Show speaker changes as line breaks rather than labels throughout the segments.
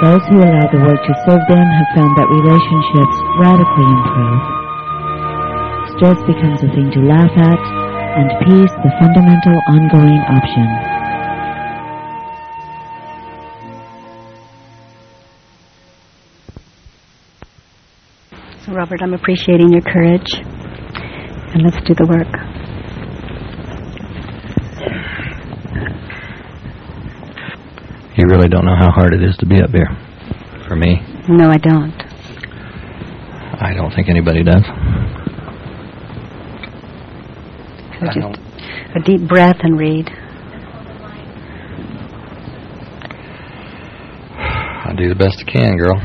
Those who allow the work to serve them have found that relationships radically improve. Stress becomes a thing to laugh at, and peace the fundamental ongoing option.
So, Robert, I'm appreciating your courage, and let's do the work.
You really don't know how hard it is to be up here. For me,
No, I don't.
I don't think anybody does.
So
I
just a deep breath and read.
I do the best I can, girl.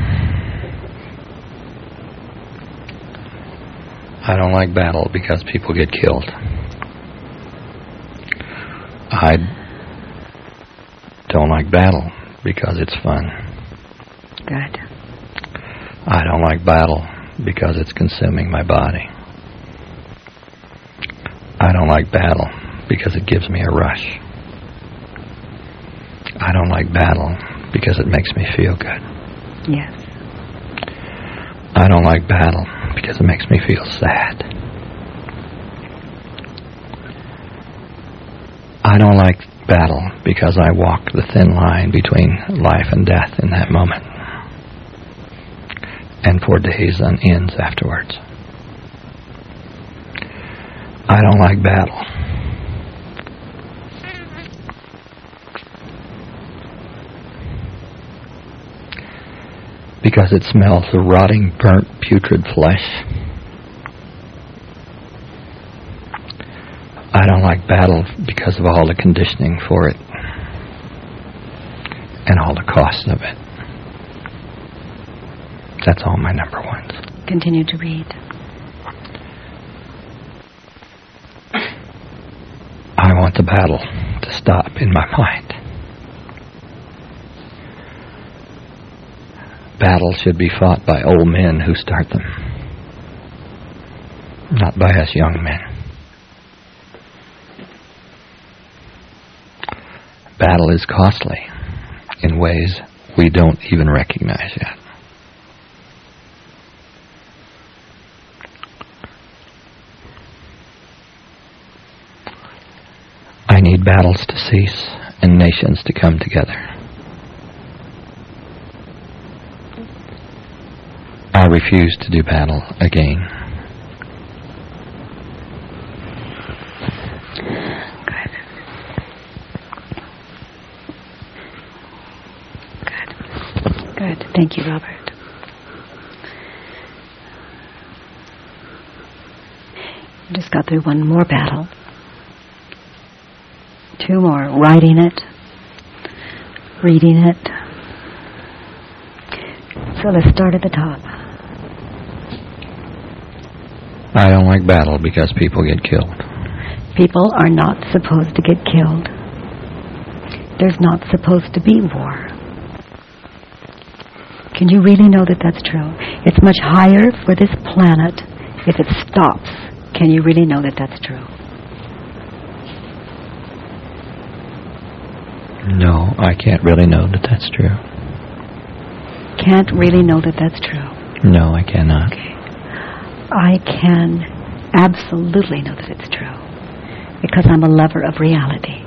I don't like battle because people get killed. I don't like battle because it's fun.
Good.
I don't like battle because it's consuming my body. I don't like battle because it gives me a rush. I don't like battle because it makes me feel good.
Yes.
I don't like battle because it makes me feel sad. I don't like battle because I walk the thin line between life and death in that moment and for days on ends afterwards. I don't like battle. Because it smells of rotting, burnt, putrid flesh. I don't like battle because of all the conditioning for it and all the cost of it. That's all my number ones.
Continue to read.
I want the battle to stop in my mind. Battle should be fought by old men who start them, not by us young men. Battle is costly in ways we don't even recognize yet. I need battles to cease and nations to come together. I refuse to do battle again.
Good. Good. Good. Thank you, Robert. You just got through one more battle. Two more. Writing it. Reading it. So let's start at the top.
I don't like battle because people get killed.
People are not supposed to get killed. There's not supposed to be war. Can you really know that that's true? It's much higher for this planet if it stops. Can you really know that that's true?
No, I can't really know that that's true.
Can't really know that that's true.
No, I cannot.
Okay. I can absolutely know that it's true because I'm a lover of reality.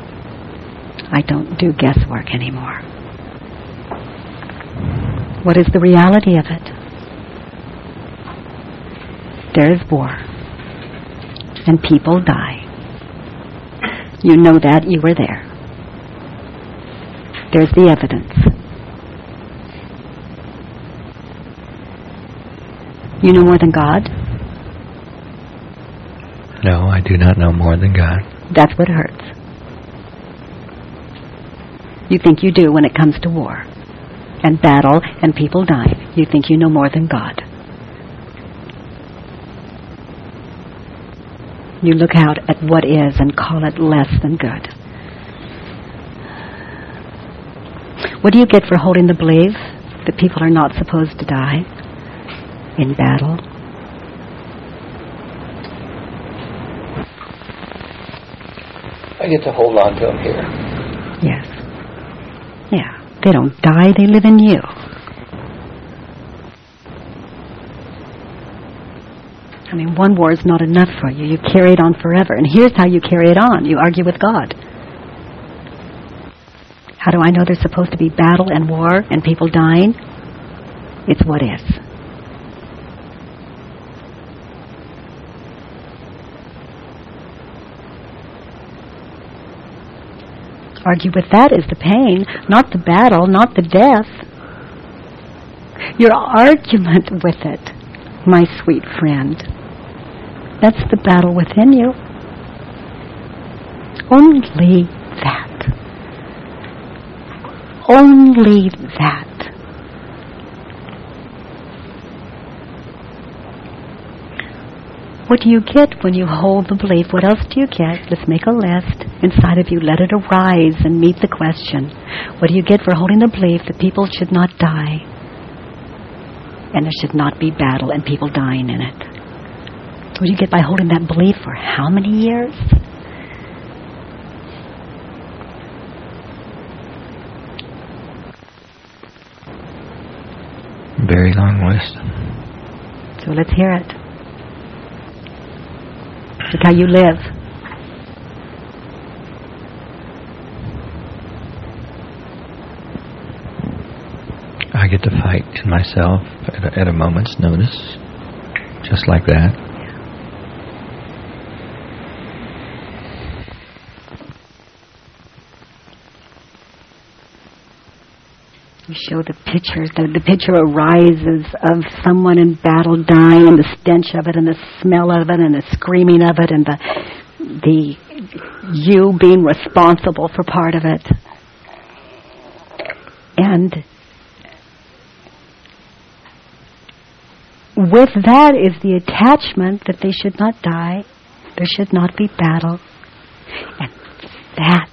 I don't do guesswork anymore. What is the reality of it? There is war. And people die. You know that. You were there. There's the evidence. You know more than God?
No, I do not know more than God.
That's what hurts. You think you do when it comes to war. And battle and people die. You think you know more than God. You look out at what is and call it less than good. What do you get for holding the belief that people are not supposed to die in battle?
I get to hold on to them here.
Yes. They don't die, they live in you. I mean, one war is not enough for you. You carry it on forever. And here's how you carry it on. You argue with God. How do I know there's supposed to be battle and war and people dying? It's what is. Argue with that is the pain, not the battle, not the death. Your argument with it, my sweet friend, that's the battle within you. Only that. Only that. What do you get when you hold the belief? What else do you get? Let's make a list. Inside of you, let it arise and meet the question. What do you get for holding the belief that people should not die? And there should not be battle and people dying in it. What do you get by holding that belief for how many years?
Very long list.
So let's hear it. Look how you live.
I get to fight in myself at a, at a moment's notice, just like that.
You show the pictures. The, the picture arises of someone in battle dying, and the stench of it, and the smell of it, and the screaming of it, and the the you being responsible for part of it. And with that is the attachment that they should not die, there should not be battle, and that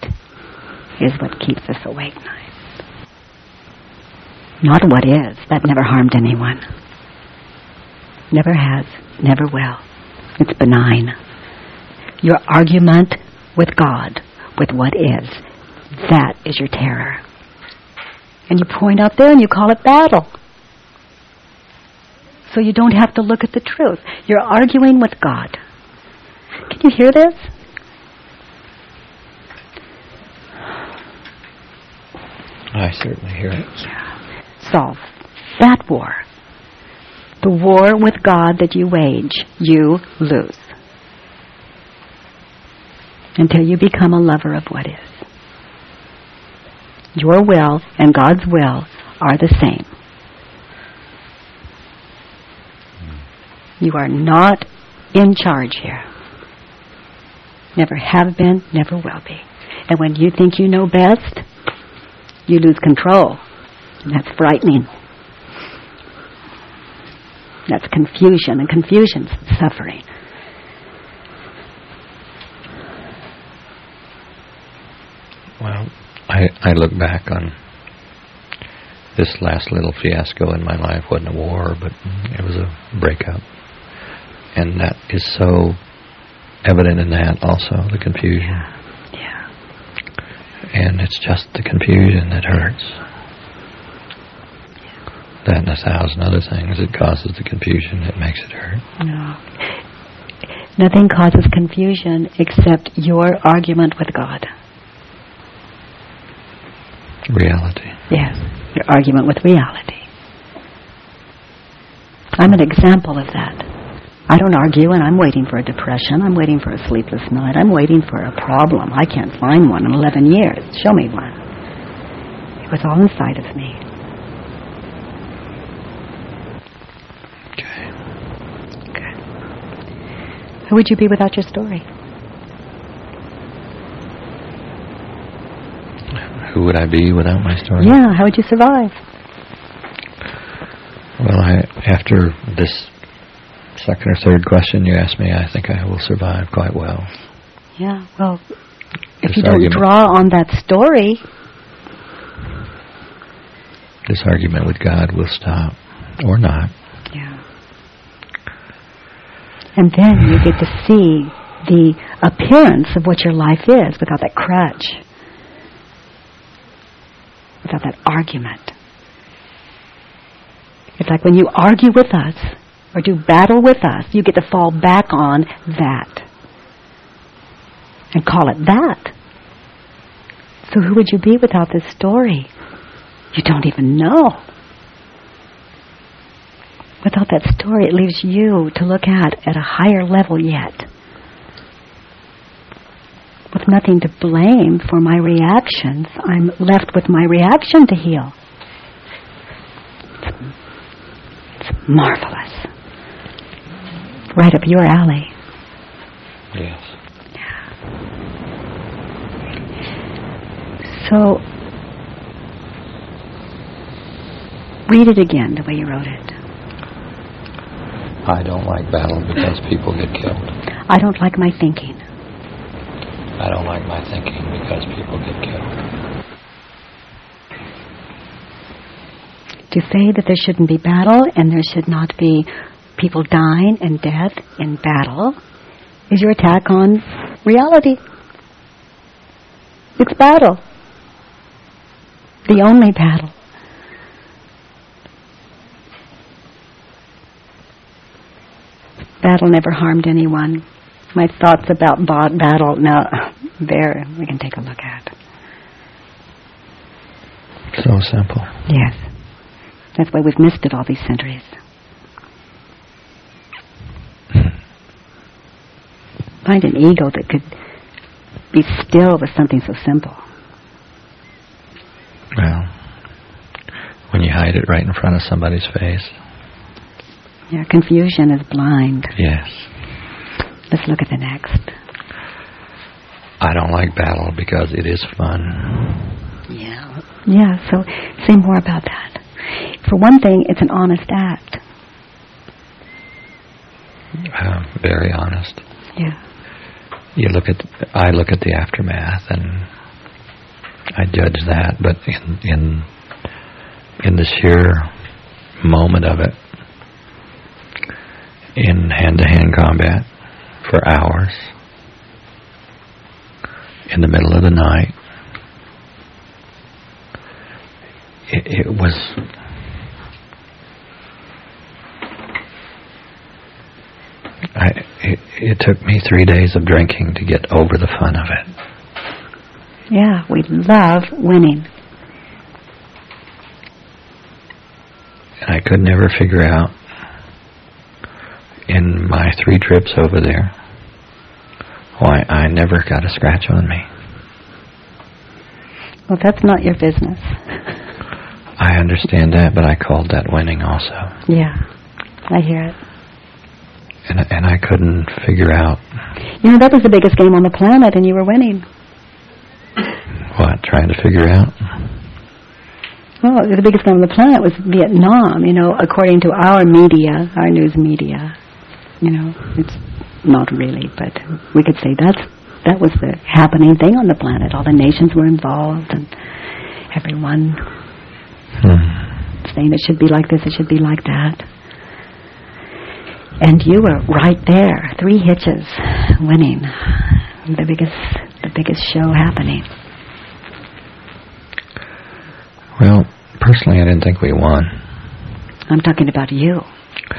is what keeps us awake. Not what is. That never harmed anyone. Never has. Never will. It's benign. Your argument with God, with what is, that is your terror. And you point out there and you call it battle. So you don't have to look at the truth. You're arguing with God. Can you hear this?
I certainly hear it.
Solve that war. The war with God that you wage, you lose. Until you become a lover of what is. Your will and God's will are the same. You are not in charge here. Never have been, never will be. And when you think you know best, you lose control. And that's frightening. That's confusion, and confusion's suffering.
Well, I I look back on this last little fiasco in my life wasn't a war, but it was a breakup, and that is so evident in that also the confusion,
Yeah.
and it's just the confusion that hurts. That and a thousand other things It causes the confusion It makes it hurt.
No. Nothing causes confusion except your argument with God.
Reality.
Yes, your argument with reality. I'm an example of that. I don't argue and I'm waiting for a depression. I'm waiting for a sleepless night. I'm waiting for a problem. I can't find one in 11 years. Show me one. It was all inside of me.
Okay.
Who would you be without your story?
Who would I be without my story?
Yeah, how would you survive?
Well, after this second or third question you asked me, I think I will survive quite well.
Yeah, well, if
This
you don't draw on that story,
This argument with God will stop, or not.
yeah. And then you get to see the appearance of what your life is without that crutch, without that argument. It's like when you argue with us or do battle with us, you get to fall back on that and call it that. So who would you be without this story? You don't even know. Without that story, it leaves you to look at at a higher level yet. With nothing to blame for my reactions, I'm left with my reaction to heal. It's, marvelous. Right up your alley.
Yes.
So, read it again the way you wrote it.
I don't like battle because people get killed.
I don't like my thinking.
I don't like my thinking because people get killed.
To say that there shouldn't be battle and there should not be people dying and death in battle is your attack on reality. It's battle. The only battle. Battle never harmed anyone. My thoughts about battle, now, there, we can take a look at.
So simple.
Yes. That's why we've missed it all these centuries. Find an ego that could be still with something so simple.
Well, when you hide it right in front of somebody's face,
Yeah, confusion is blind.
yes.
Let's look at the next.
I don't like battle because it is fun.
Yeah. Yeah, so say more about that. For one thing, it's an honest act.
Uh, very honest.
Yeah.
You look at, I look at the aftermath and I judge that, but in in in the sheer moment of it, in hand-to-hand combat for hours, in the middle of the night, it, it was I, it, it took me three days of drinking to get over the fun of it.
Yeah, we love winning.
And I could never figure out in my three trips over there why I never got a scratch on me.
Well, that's not your business.
I understand that, but I called that winning also.
Yeah, I hear it.
And, and I couldn't figure out
You know, that was the biggest game on the planet, and you were winning.
what, trying to figure out.
Well, the biggest game on the planet was Vietnam, you know, according to our media, our news media. You know, it's not really, but we could say that's that was the happening thing on the planet. All the nations were involved, and everyone
Hmm.
saying it should be like this, it should be like that. And you were right there, three hitches, winning the biggest, the biggest show happening.
Well, personally, I didn't think we won.
I'm talking about you,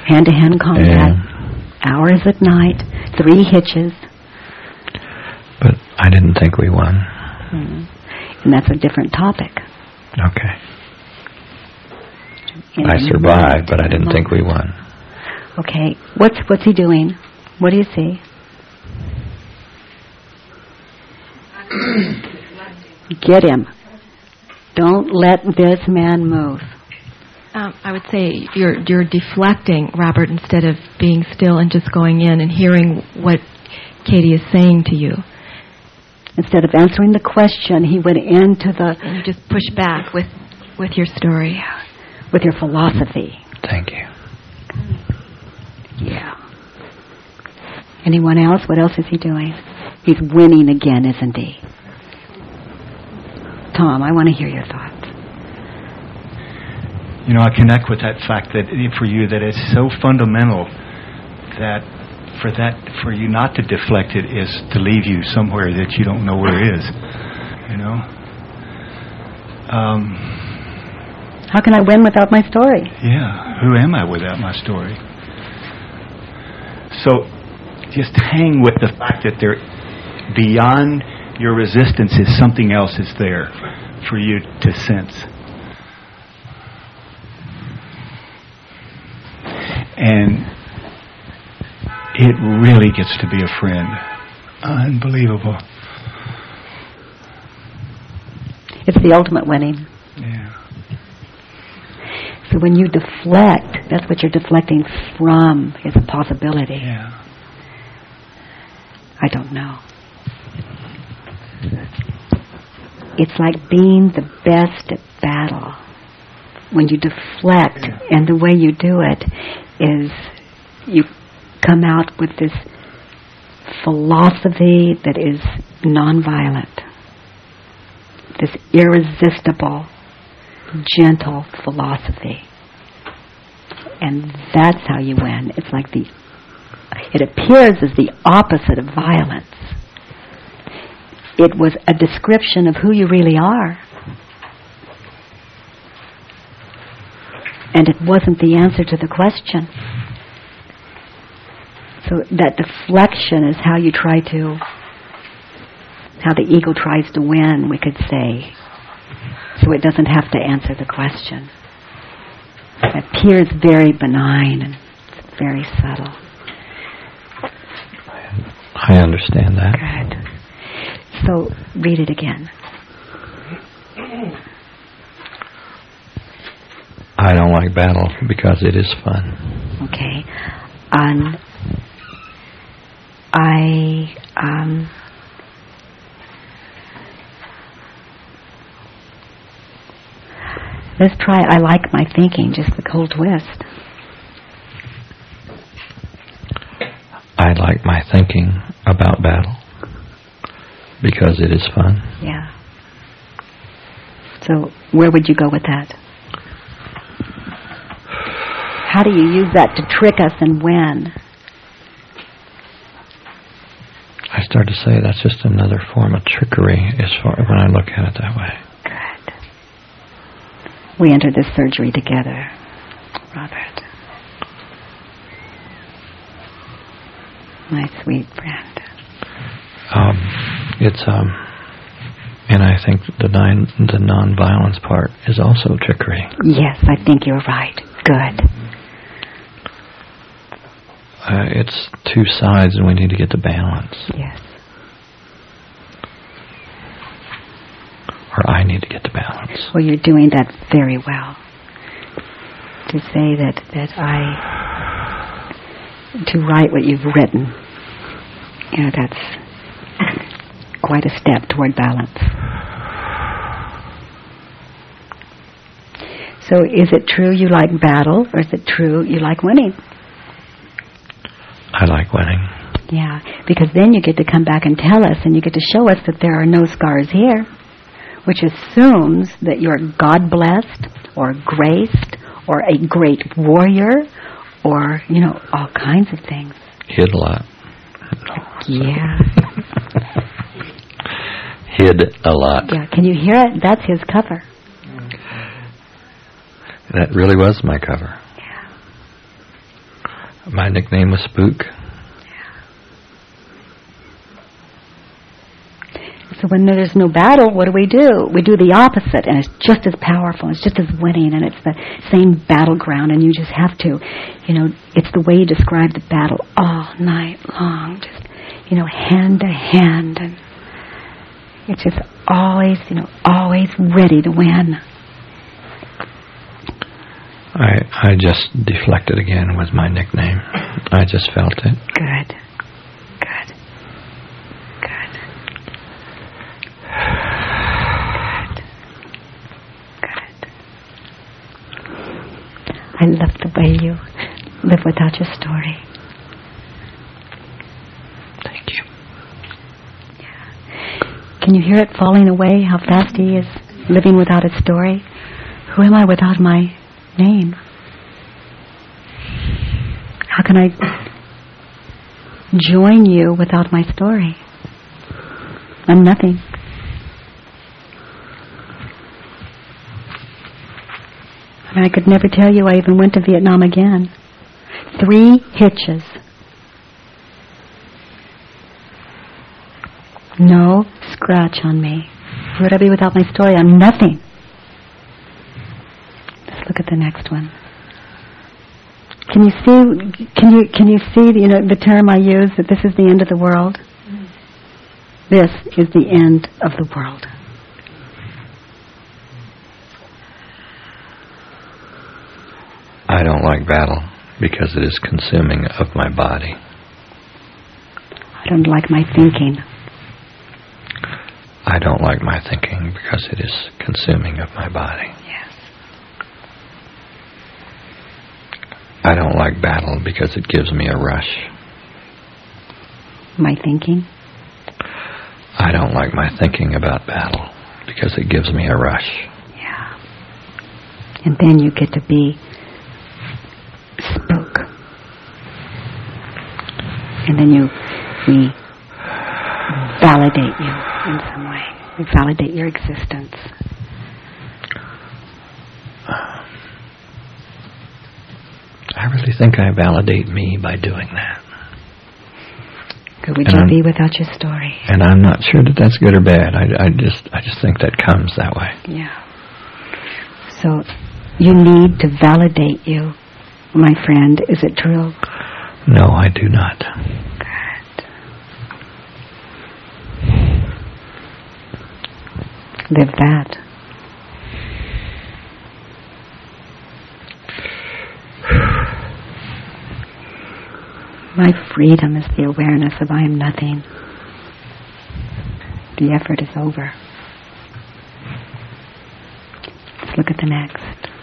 hand-to-hand combat,
Yeah.
Hours at night, three hitches,
But I didn't think we won. Hmm.
and that's a different topic.
Okay.
In
I survived, but I didn't think we won.
Okay, what's what's he doing? What do you see? Get him. Don't let this man move.
Um, I would say you're you're deflecting, Robert, instead of being still and just going in and hearing what Katie is saying to you.
Instead of answering the question, he went into the.
And you just push back with with your story,
with your philosophy.
Thank you. Yeah.
Anyone else? What else is he doing? He's winning again, isn't he? Tom, I want to hear your thoughts.
You know, I connect with that fact that for you that it's so fundamental that for that for you not to deflect it is to leave you somewhere that you don't know where it is. You know. Um,
How can I win without my story?
Yeah, who am I without my story? So, just hang with the fact that there, beyond your resistance, is something else is there for you to sense. And it really gets to be a friend. Unbelievable.
It's the ultimate winning.
Yeah.
So when you deflect, that's what you're deflecting from is a possibility.
Yeah.
I don't know. It's like being the best at battle. When you deflect,
Yeah.
and the way you do it is you come out with this philosophy that is nonviolent, this irresistible, gentle philosophy. And that's how you win. It's like the, it appears as the opposite of violence. It was a description of who you really are. And it wasn't the answer to the question. So that deflection is how you try to, how the ego tries to win, we could say. So it doesn't have to answer the question. It appears very benign and it's very subtle.
I understand that.
Good. So read it again.
I don't like battle because it is fun.
Okay. On I um Let's try I like my thinking, just the cold twist.
I like my thinking about battle because it is fun.
Yeah. So where would you go with that? How do you use that to trick us and win?
I start to say that's just another form of trickery as far when I look at it that way.
Good. We entered this surgery together, Robert. My sweet friend.
Um, it's um, and I think the non the non-violence part is also trickery.
Yes, I think you're right. Good.
Uh, it's two sides, and we need to get the balance.
Yes.
Or I need to get the balance.
Well, you're doing that very well. To say that that I to write what you've written, you know, that's quite a step toward balance. So, is it true you like battle, or is it true you like winning?
Winning.
Yeah, because then you get to come back and tell us, and you get to show us that there are no scars here, which assumes that you're God blessed, or graced, or a great warrior, or, you know, all kinds of things.
Hid a lot.
Yeah.
Hid a lot.
Yeah, can you hear it? That's his cover.
That really was my cover.
Yeah.
My nickname was Spook.
So when there's no battle, what do we do? We do the opposite, and it's just as powerful. It's just as winning, and it's the same battleground. And you just have to, you know, it's the way you describe the battle all night long, just you know, hand to hand, and it's just always, you know, always ready to win.
I I just deflected again with my nickname. I just felt it.
Good, good, I love the way you live without your story. Thank you. Can you hear it falling away, how fast he is living without his story? Who am I without my name? How can I join you without my story? I'm nothing. I I could never tell you I even went to Vietnam again. Three hitches. No scratch on me. Who would I be without my story? I'm nothing. Let's look at the next one. Can you see? Can you can you see? You know the term I use that this is the end of the world. Mm. This is the end of the world.
I don't like battle because it is consuming of my body.
I don't like my thinking.
I don't like my thinking because it is consuming of my body.
Yes.
I don't like battle because it gives me a rush.
My thinking.
I don't like my thinking about battle because it gives me a rush.
Yeah. And then you get to be spook. And then you, we validate you in some way. We validate your existence.
I really think I validate me by doing that. And
you
I'm-
be without your story?
And I'm not sure that that's good or bad. I, I just I just think that comes that way.
Yeah. So you need to validate you, my friend. Is it true?
No, I do not.
Good. Live that. My freedom is the awareness of I am nothing. The effort is over. Let's look at the next.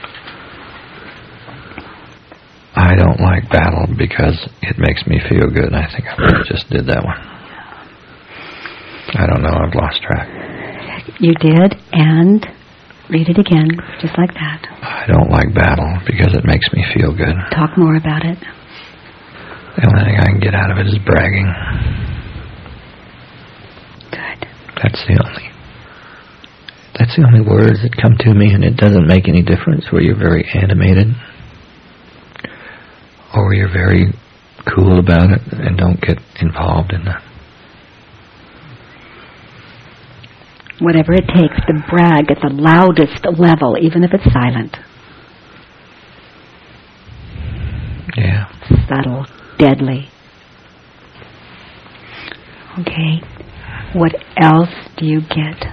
I don't like battle because it makes me feel good. and I think I just did that one. I don't know. I've lost track.
You did, and read it again, just like that.
I don't like battle because it makes me feel good.
Talk more about it.
The only thing I can get out of it is bragging.
Good.
That's the only. That's the only words that come to me, and it doesn't make any difference where you're very animated or you're very cool about it and don't get involved in that.
Whatever it takes to brag at the loudest level, even if it's silent,
Yeah.
subtle, deadly. Okay. What else do you get?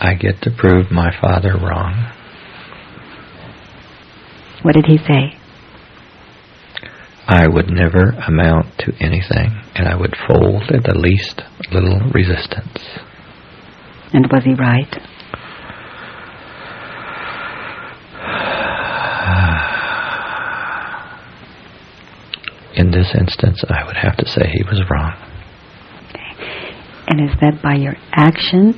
I get to prove my father wrong.
What did he say?
I would never amount to anything, and I would fold at the least little resistance.
And was he right?
In this instance, I would have to say he was wrong.
And is that by your action?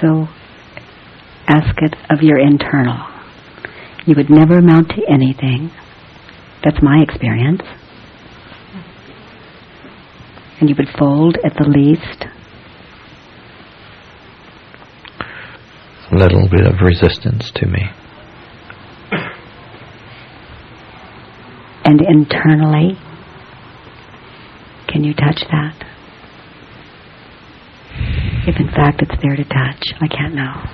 So ask it of your internal. You would never amount to anything. That's my experience. And you would fold at the least.
A little bit of resistance to me.
And internally, can you touch that? If in fact it's there to touch, I can't know.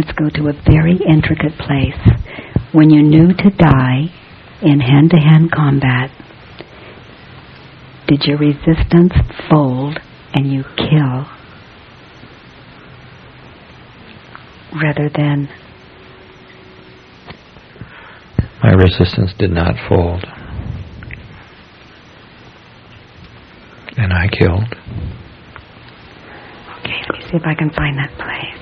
Let's go to a very intricate place. When you knew to die in hand-to-hand combat, did your resistance fold and you kill rather than
My resistance did not fold. And I killed.
Okay, let me see if I can find that place.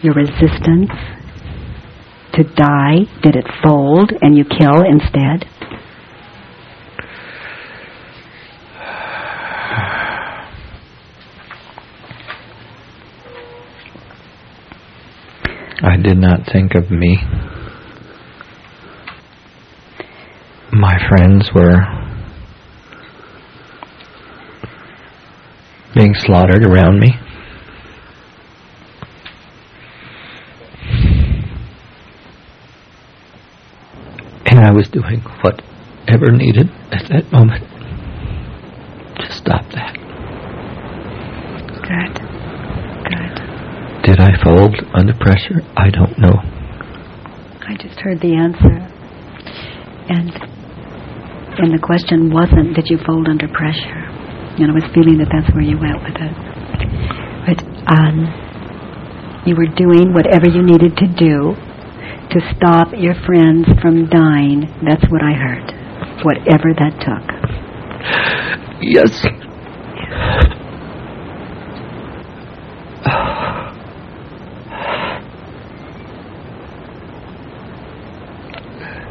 Your resistance to die? Did it fold and you kill instead?
I did not think of me. My friends were being slaughtered around me. Doing whatever needed at that moment to stop that.
Good. Good.
Did I fold under pressure? I don't know.
I just heard the answer. And and the question wasn't, did you fold under pressure? And I was feeling that that's where you went with it. But um, you were doing whatever you needed to do to stop your friends from dying. That's what I heard. Whatever that took.
Yes.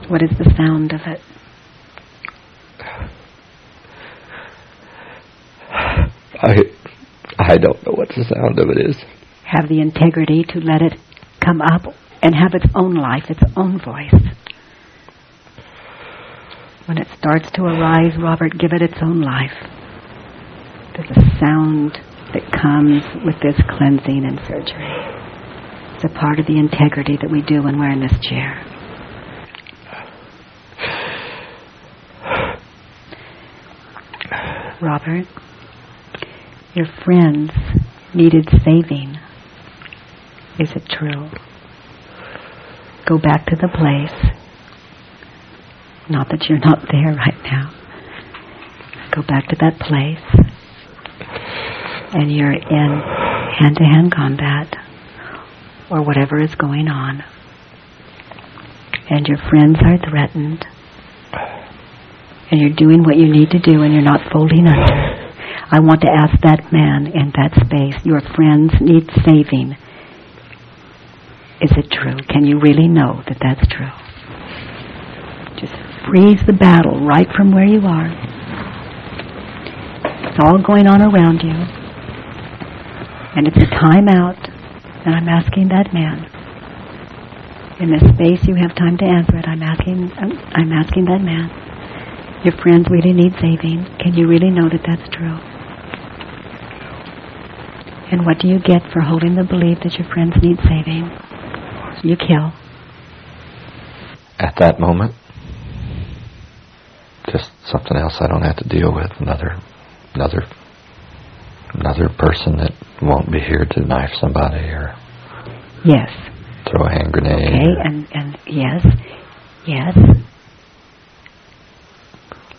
What is the sound of it?
I I don't know what the sound of it is.
Have the integrity to let it come up and have its own life, its own voice. When it starts to arise, Robert, give it its own life. There's a sound that comes with this cleansing and surgery. It's a part of the integrity that we do when we're in this chair. Robert, your friends needed saving. Is it true? Go back to the place. Not that you're not there right now. Go back to that place. And you're in hand-to-hand combat or whatever is going on. And your friends are threatened. And you're doing what you need to do and you're not folding under. I want to ask that man in that space, your friends need saving. Is it true? Can you really know that that's true? Just freeze the battle right from where you are. It's all going on around you. And it's a time out. And I'm asking that man. In this space you have time to answer it. I'm asking I'm asking that man. Your friends really need saving. Can you really know that that's true? And what do you get for holding the belief that your friends need saving? You kill.
At that moment, just something else I don't have to deal with. Another, another, another person that won't be here to knife somebody or
Yes.
throw a hand grenade.
Okay,
or-
and, and yes, yes.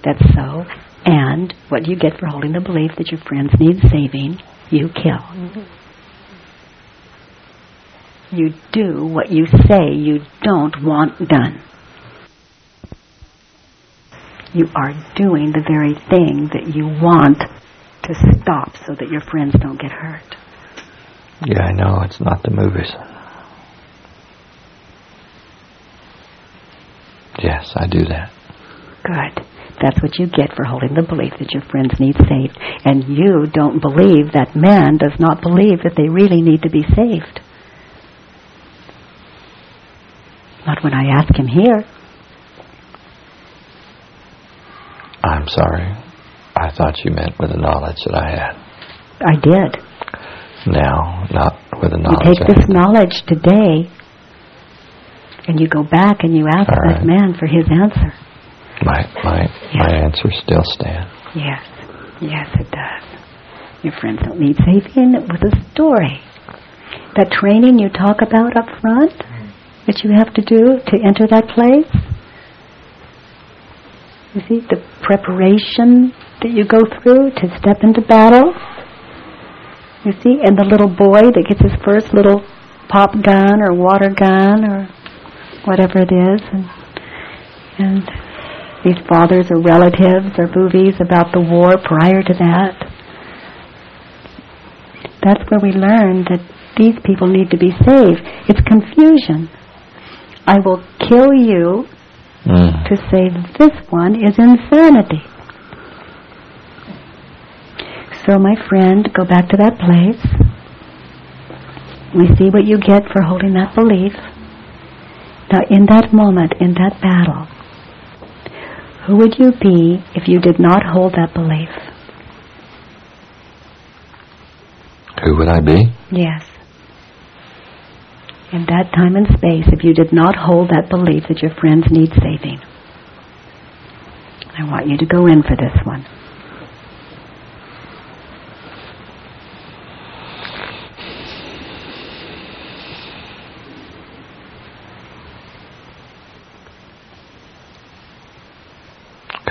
That's so. And what do you get for holding the belief that your friends need saving? You kill. Mm-hmm. You do what you say you don't want done. You are doing the very thing that you want to stop so that your friends don't get hurt.
Yeah, I know. It's not the movies. Yes, I do that.
Good. That's what you get for holding the belief that your friends need saved. And you don't believe that man does not believe that they really need to be saved. Not when I ask him here.
I'm sorry. I thought you meant with the knowledge that I had.
I did.
Now, not with the knowledge.
You
take
this knowledge today and you go back and you ask
All
that man for his answer.
My my my answer still stands.
Yes. Yes, it does. Your friends don't need saving. It was a story. That training you talk about up front that you have to do to enter that place. You see, the preparation that you go through to step into battle. You see, and the little boy that gets his first little pop gun or water gun or whatever it is. And, and these fathers or relatives or movies about the war prior to that. That's where we learn that these people need to be saved. It's confusion. I will kill you
Mm.
to say this one is insanity. So, my friend, go back to that place. We see what you get for holding that belief. Now, in that moment, in that battle, who would you be if you did not hold that belief?
Who would I be?
Yes. In that time and space, if you did not hold that belief that your friends need saving, I want you to go in for this one.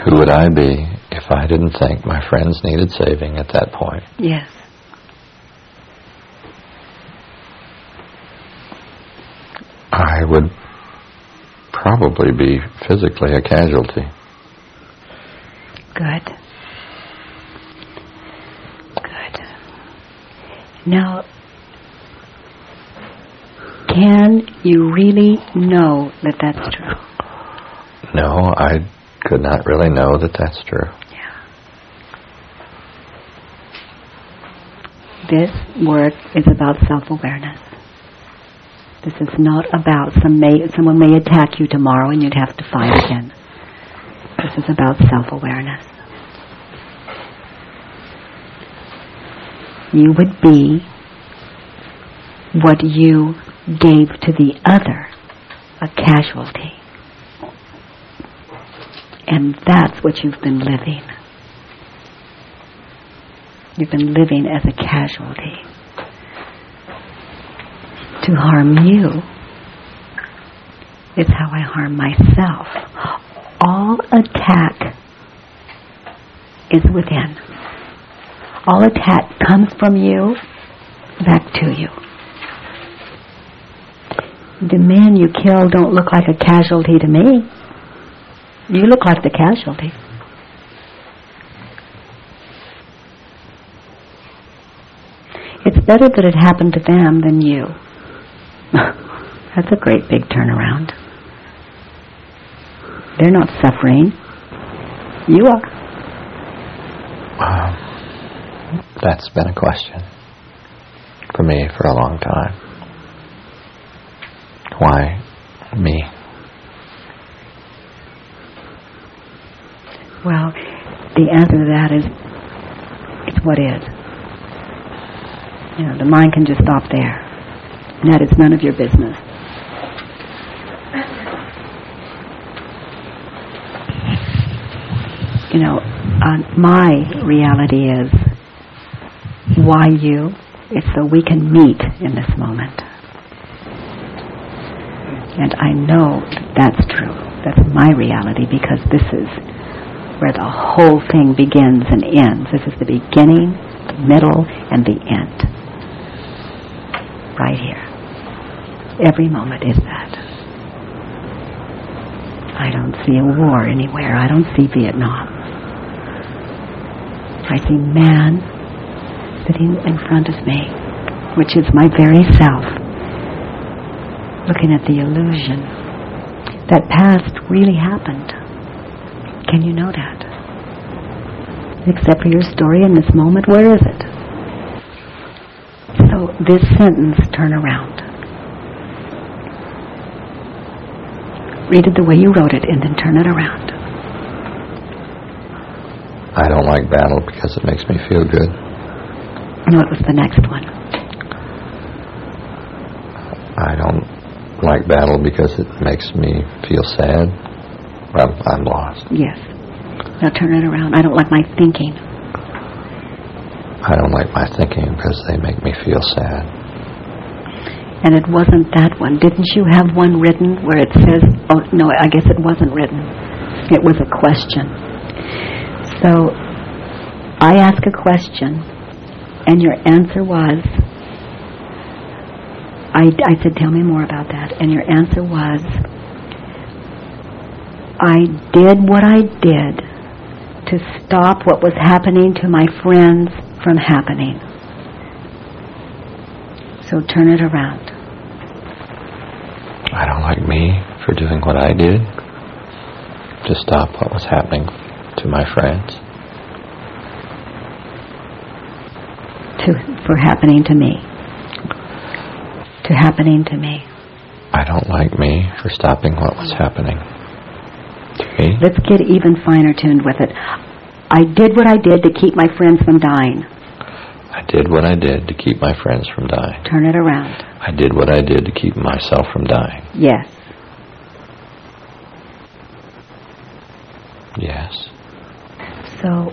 Who would I be if I didn't think my friends needed saving at that point?
Yes.
I would probably be physically a casualty.
Good. Good. Now, can you really know that that's true?
No, I could not really know that that's true.
Yeah. This work is about self-awareness. This is not about some may, someone may attack you tomorrow and you'd have to fight again. This is about self-awareness. You would be what you gave to the other, a casualty. And that's what you've been living. You've been living as a casualty. To harm you is how I harm myself. All attack is within. All attack comes from you back to you. The men you kill don't look like a casualty to me. You look like the casualty. It's better that it happened to them than you. That's a great big turnaround. They're not suffering. You are.
Um, that's been a question for me for a long time. Why me?
Well, the answer to that is it's what is. You know, the mind can just stop there. That is none of your business. You know, uh, my reality is why you? It's so we can meet in this moment. And I know that that's true. That's my reality because this is where the whole thing begins and ends. This is the beginning, the middle, and the end. Right here. Every moment is that. I don't see a war anywhere. I don't see Vietnam. I see man sitting in front of me, which is my very self, looking at the illusion. That past really happened. Can you know that? Except for your story in this moment, where is it? So this sentence, turn around. Read it the way you wrote it and then turn it around.
I don't like battle because it makes me feel good.
No, it was the next one.
I don't like battle because it makes me feel sad. Well, I'm lost.
Yes. Now turn it around. I don't like my thinking.
I don't like my thinking because they make me feel sad.
And it wasn't that one. Didn't you have one written where it says, oh, no, I guess it wasn't written. It was a question. So I ask a question, and your answer was, I, I said, tell me more about that. And your answer was, I did what I did to stop what was happening to my friends from happening. So turn it around.
I don't like me for doing what I did to stop what was happening to my friends.
To, for happening to me. To happening to me.
I don't like me for stopping what was happening to me.
Let's get even finer tuned with it. I did what I did to keep my friends from dying.
I did what I did to keep my friends from dying.
Turn it around.
I did what I did to keep myself from dying.
Yes.
Yes.
So,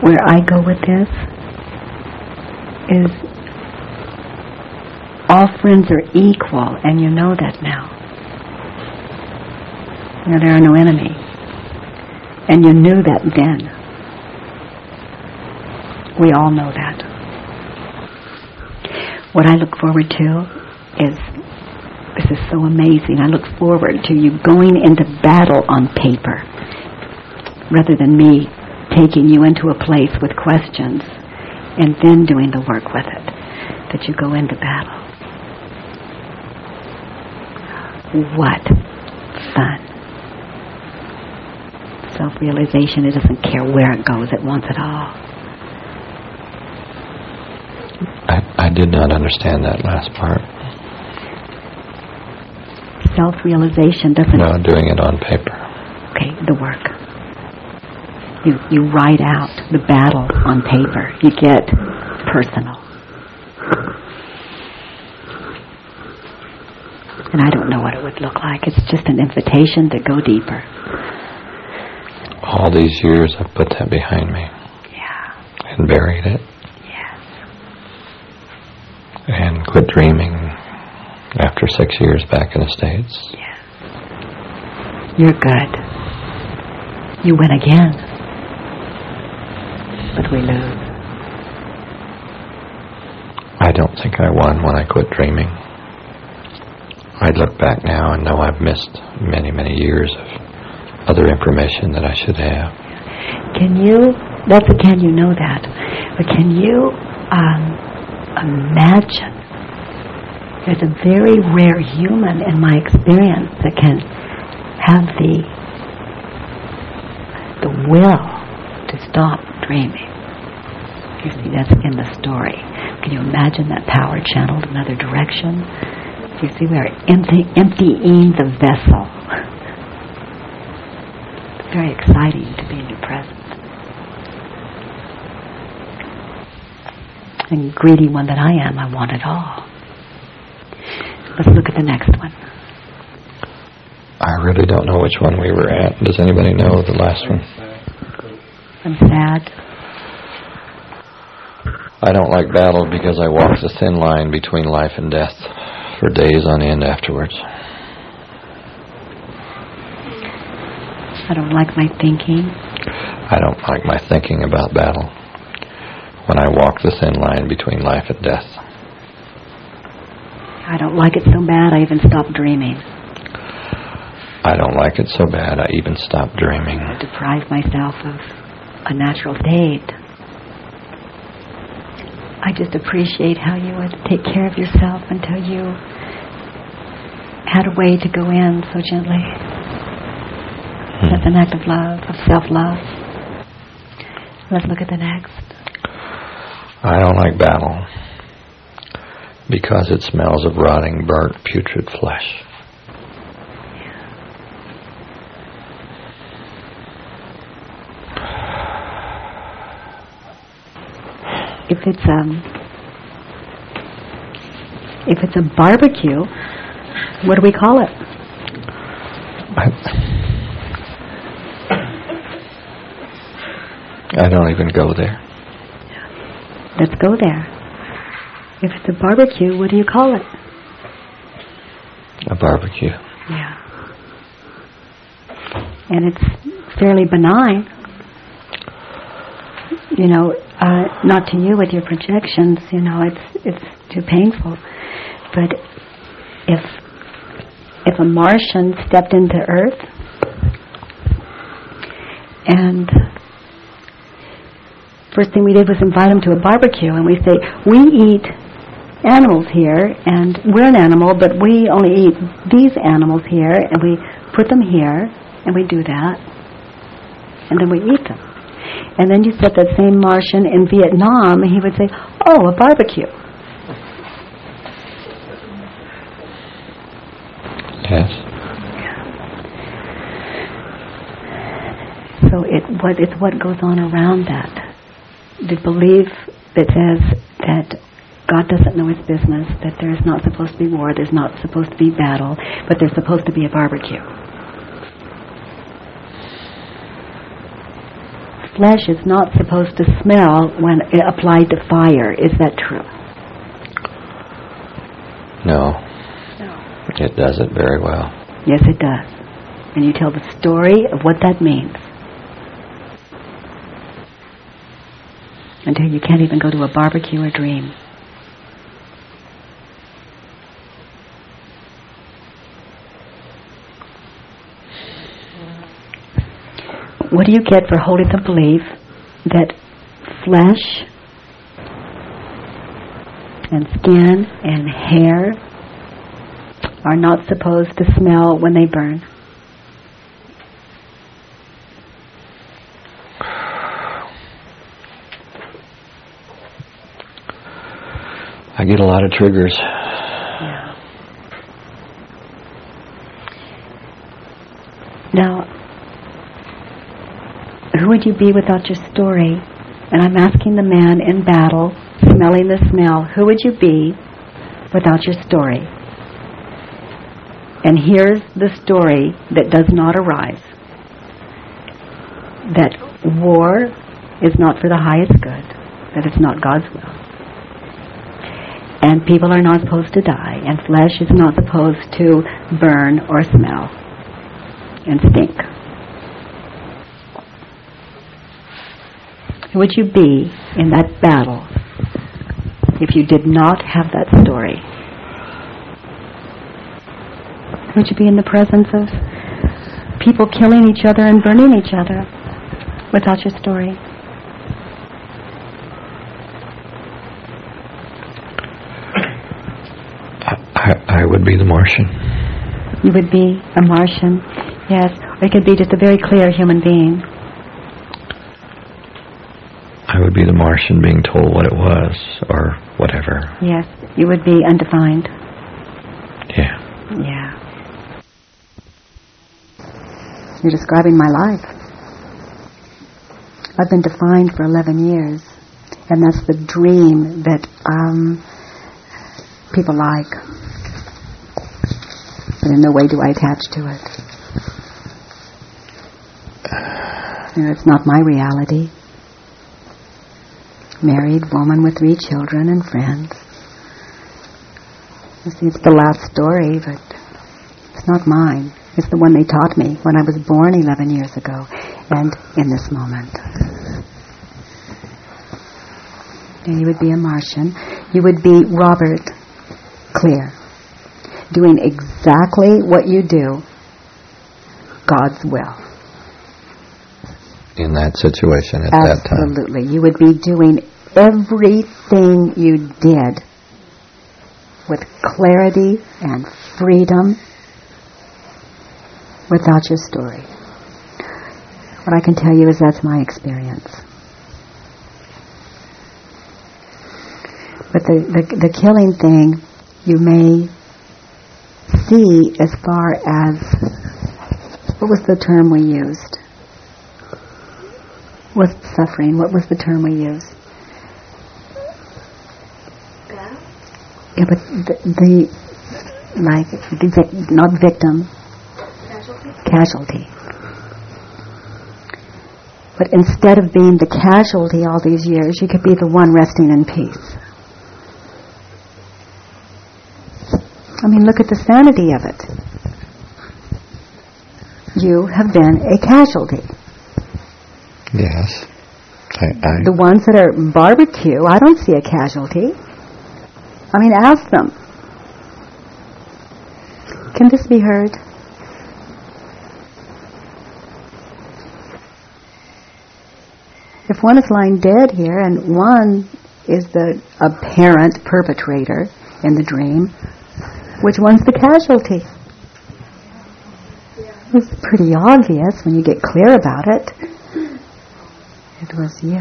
where I go with this is all friends are equal, and you know that now. You know, there are no enemies. And you knew that then. We all know that. What I look forward to is this is so amazing. I look forward to you going into battle on paper rather than me taking you into a place with questions and then doing the work with it. That you go into battle. What fun. Self-realization, it doesn't care where it goes, it wants it all.
I, did not understand that last part.
Self-realization doesn't...
No, doing it on paper.
Okay, the work. You, you write out the battle on paper. You get personal. And I don't know what it would look like. It's just an invitation to go deeper.
All these years I've put that behind me
Yeah.
and buried it. And quit dreaming after six years back in the States.
Yes. You're good. You win again. But we lose.
I don't think I won when I quit dreaming. I look back now and know I've missed many, many years of other information that I should have.
Can you, that's a can you know that, but can you um, imagine there's a very rare human in my experience that can have the the will to stop dreaming. You see, that's in the story. Can you imagine that power channeled another direction? You see, we are empty, emptying the vessel. It's very exciting to be in your presence. And greedy one that I am, I want it all. Let's look at the next one.
I really don't know which one we were at. Does anybody know the last one?
I'm sad.
I don't like battle because I walk the thin line between life and death for days on end afterwards.
I don't like my thinking.
I don't like my thinking about battle when I walk the thin line between life and death.
I don't like it so bad I even stop dreaming.
I don't like it so bad I even stop dreaming.
I deprive myself of a natural state. I just appreciate how you would take care of yourself until you had a way to go in so gently. That's an act of love, of self-love. Let's look at the next.
I don't like battle because it smells of rotting, burnt, putrid flesh.
If it's um, if it's a barbecue, what do we call it?
I, I don't even go there.
Let's go there. If it's a barbecue, what do you call it?
A barbecue.
Yeah. And it's fairly benign. You know, uh, not to you with your projections, you know, it's it's too painful. But if if a Martian stepped into Earth and first thing we did was invite him to a barbecue and we say, we eat animals here, and we're an animal, but we only eat these animals here, and we put them here, and we do that, and then we eat them. And then you set that same Martian in Vietnam, and he would say, oh, a barbecue.
Yes.
So it what it's what goes on around that. The belief that says that God doesn't know his business, that there's not supposed to be war, there's not supposed to be battle, but there's supposed to be a barbecue. Flesh is not supposed to smell when it applied to fire. Is that true?
No.
No.
It does it very well.
Yes, it does. And you tell the story of what that means. Until you can't even go to a barbecue or dream. What do you get for holding the belief that flesh and skin and hair are not supposed to smell when they burn?
I get a lot of triggers.
Yeah. Now, who would you be without your story? And I'm asking the man in battle, smelling the smell, who would you be without your story? And here's the story that does not arise. That war is not for the highest good, that it's not God's will. And people are not supposed to die, and flesh is not supposed to burn or smell and stink. Would you be in that battle if you did not have that story? Would you be in the presence of people killing each other and burning each other without your story?
I, would be the Martian.
You would be a Martian, yes. Or it could be just a very clear human being.
I would be the Martian being told what it was, or whatever.
Yes, you would be undefined.
Yeah.
Yeah. You're describing my life. I've been defined for 11 years, and that's the dream that um, people like. But in no way do I attach to it. You know, it's not my reality. Married woman with three children and friends. You see, it's the last story, but it's not mine. It's the one they taught me when I was born 11 years ago and in this moment. And you would be a Martian. You would be Robert Clear, doing exactly what you do, God's will.
In that situation at that time.
Absolutely. You would be doing everything you did with clarity and freedom without your story. What I can tell you is that's my experience. But the, the, the killing thing you may see as far as, what was the term we used? Was suffering, what was the term we used? Yeah, but the, the like, the, vic- not victim, casualty. But instead of being the casualty all these years, you could be the one resting in peace. I mean, look at the sanity of it. You have been a casualty.
Yes. I, I,
The ones that are barbecue, I don't see a casualty. I mean, ask them. Can this be heard? If one is lying dead here and one is the apparent perpetrator in the dream? Which one's the casualty? It's pretty obvious when you get clear about it. It was you.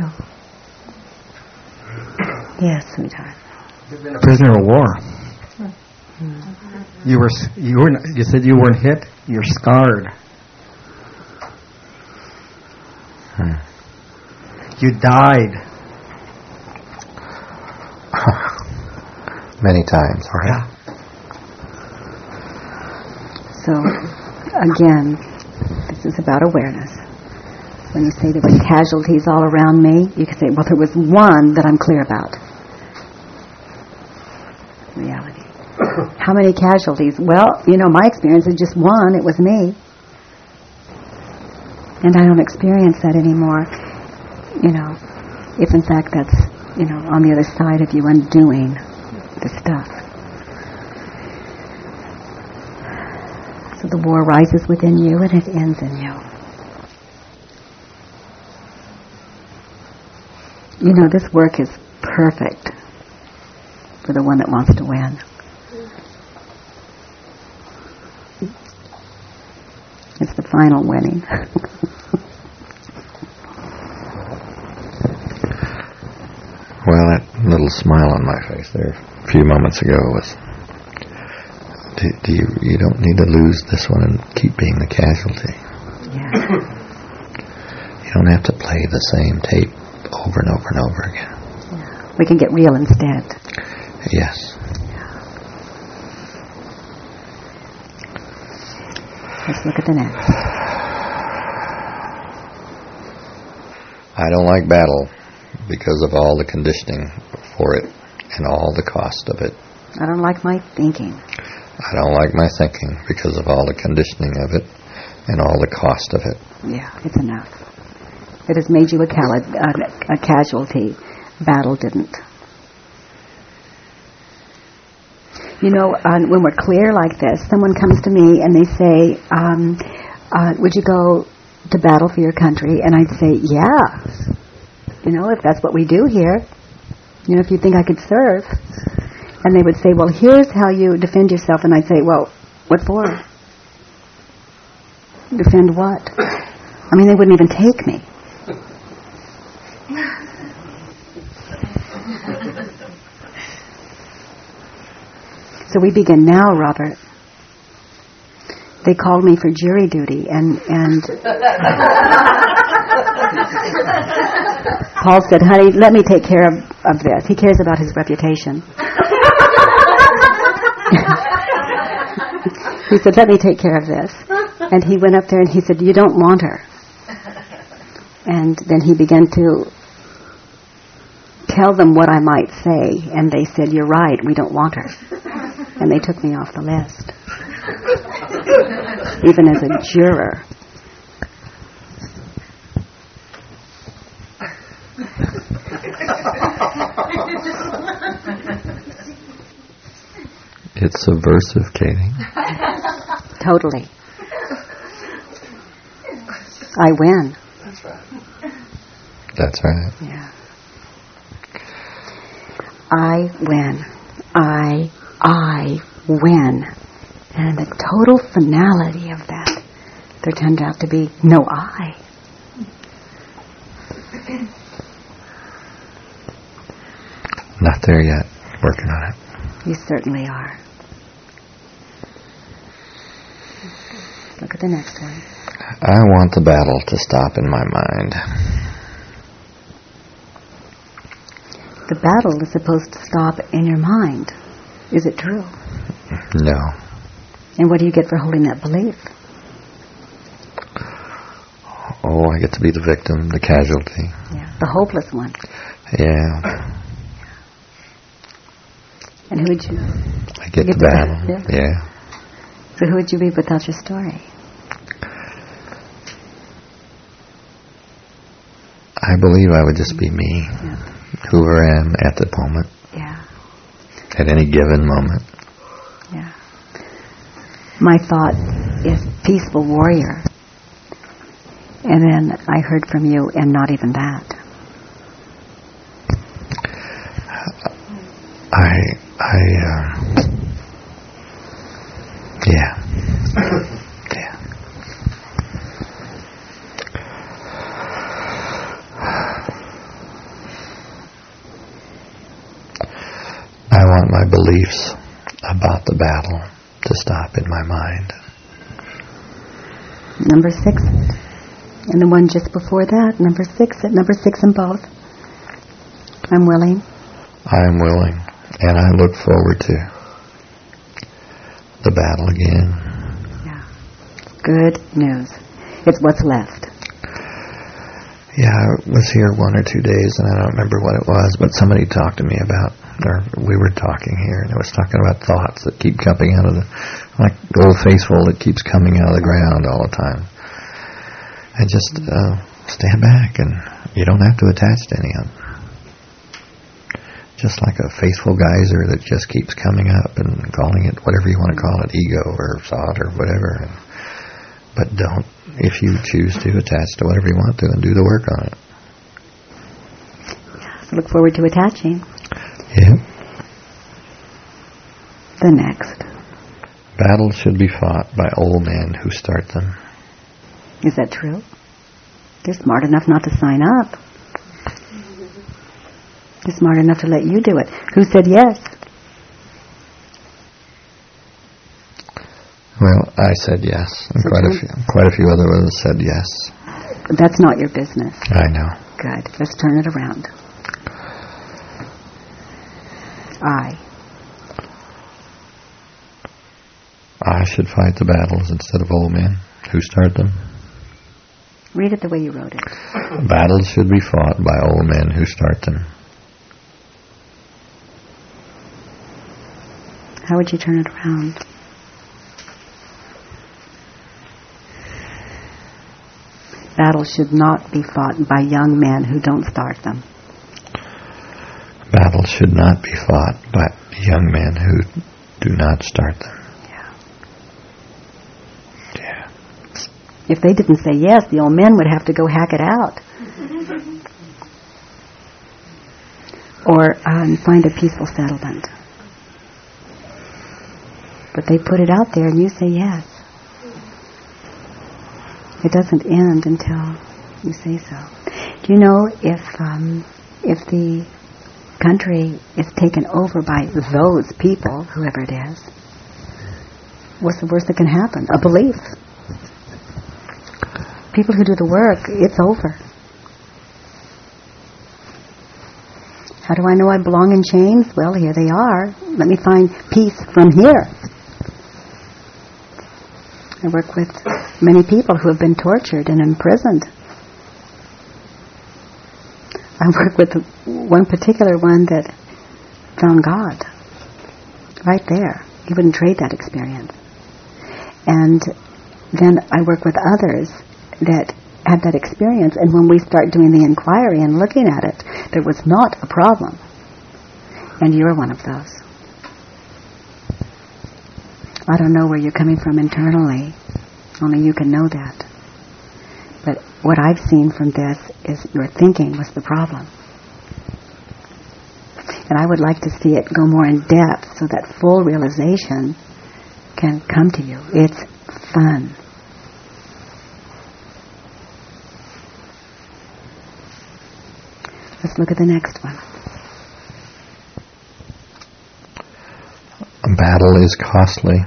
Yes, sweetheart.
prisoner of war. Hmm. You were s- you were you said you weren't hit. You're scarred. Hmm. You died.
Many times, right?
So, again, this is about awareness. When you say there were casualties all around me, you can say, well, there was one that I'm clear about. Reality. How many casualties? Well, you know, my experience is just one. It was me. And I don't experience that anymore. You know, if in fact that's, you know, on the other side of you undoing the stuff. The war rises within you and it ends in you. You know, this work is perfect for the one that wants to win. It's the final winning.
Well, that little smile on my face there a few moments ago was. You? You don't need to lose this one and keep being the casualty.
yeah.
You don't have to play the same tape over and over and over again. Yeah.
We can get real instead.
Yes.
Let's look at the next.
I don't like battle because of all the conditioning for it and all the cost of it.
I don't like my thinking.
I don't like my thinking because of all the conditioning of it and all the cost of it.
Yeah, it's enough. It has made you a, cali- a, a casualty. Battle didn't. You know, uh, when we're clear like this, someone comes to me and they say, um, uh, "Would you go to battle for your country?" And I'd say, "Yeah." You know, if that's what we do here. You know, if you think I could serve. And they would say, "Well, here's how you defend yourself." And I'd say, "Well, what for?" Defend what? I mean, they wouldn't even take me. So we begin now, Robert. They called me for jury duty, and and Paul said, "Honey, let me take care of, of this. He cares about his reputation." He said, "Let me take care of this." And he went up there and he said, "You don't want her." And then he began to tell them what I might say, and they said, "You're right. We don't want her." And they took me off the list, even as a juror.
It's subversive, Katie.
Totally. I win.
That's right. That's right.
Yeah. I win. I, I win. And the total finality of that, there turned out to be no I.
Not there yet. Working on it.
You certainly are. Look at the next one.
I want the battle to stop in my mind.
The battle is supposed to stop in your mind. Is it true?
No.
And what do you get for holding that belief?
Oh, I get to be the victim, the casualty.
Yeah. The hopeless one.
Yeah.
And who would you
I get
You
the
get to
battle. Yeah.
so who would you be without your story?
I believe I would just be me,
Yeah.
whoever I am at the moment,
Yeah.
at any given moment.
Yeah. My thought is peaceful warrior. And then I heard from you, and not even that.
I, I, uh, yeah. yeah. I want my beliefs about the battle to stop in my mind.
Number six. And the one just before that, number six, at number six in both. I'm willing.
I am willing, and I look forward to the battle again.
Yeah. Good news. It's what's left.
Yeah, I was here one or two days, and I don't remember what it was, but somebody talked to me about, or we were talking here, and it was talking about thoughts that keep coming out of the, like old faithful that keeps coming out of the ground all the time. And just uh, stand back, and you don't have to attach to any of them. Just like a faithful geyser that just keeps coming up and calling it whatever you want to call it, ego or thought or whatever. And, but don't, if you choose to, attach to whatever you want to and do the work on it.
Look forward to attaching.
Yeah.
The next.
Battles should be fought by old men who start them.
Is that true? They're smart enough not to sign up. They're smart enough to let you do it. Who said yes?
Well, I said yes, and
So
quite a few, quite a few other ones said yes.
That's not your business.
I know.
Good. Let's turn it around. I.
I should fight the battles instead of old men who start them.
Read it the way you wrote it.
Battles should be fought by old men who start them.
How would you turn it around? Battles should not be fought by young men who don't start them.
Should not be fought by young men who do not start them.
Yeah.
Yeah.
If they didn't say yes, the old men would have to go hack it out. or um, find a peaceful settlement. But they put it out there and you say yes. It doesn't end until you say so. Do you know if um, if the country is taken over by those people, whoever it is, what's the worst that can happen? A belief. People who do the work, it's over. How do I know I belong in chains? Well, here they are. Let me find peace from here. I work with many people who have been tortured and imprisoned. I work with one particular one that found God right there. He wouldn't trade that experience. And then I work with others that had that experience, and when we start doing the inquiry and looking at it, there was not a problem. And you're one of those. I don't know where you're coming from internally. Only you can know that. What I've seen from this is your thinking was the problem. And I would like to see it go more in depth so that full realization can come to you. It's fun. Let's look at the next one.
A battle is costly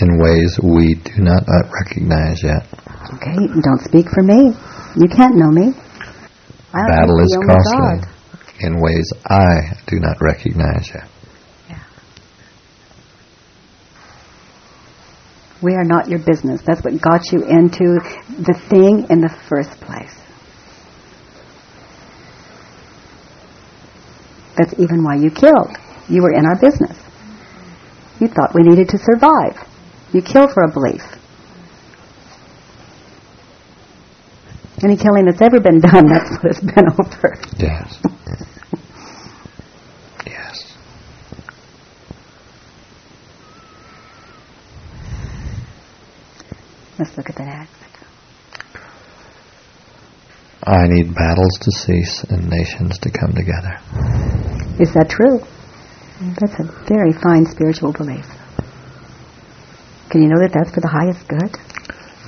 in ways we do not recognize yet.
Okay, don't speak for me. You can't know me. I don't
battle is costly
God.
in ways I do not recognize yet.
We are not your business. That's what got you into the thing in the first place. That's even why you killed. You were in our business. You thought we needed to survive. You kill for a belief. Any killing that's ever been done, that's what it's been over.
Yes. yes.
Let's look at next.
I need battles to cease and nations to come together.
Is that true? That's a very fine spiritual belief. Can you know that that's for the highest good?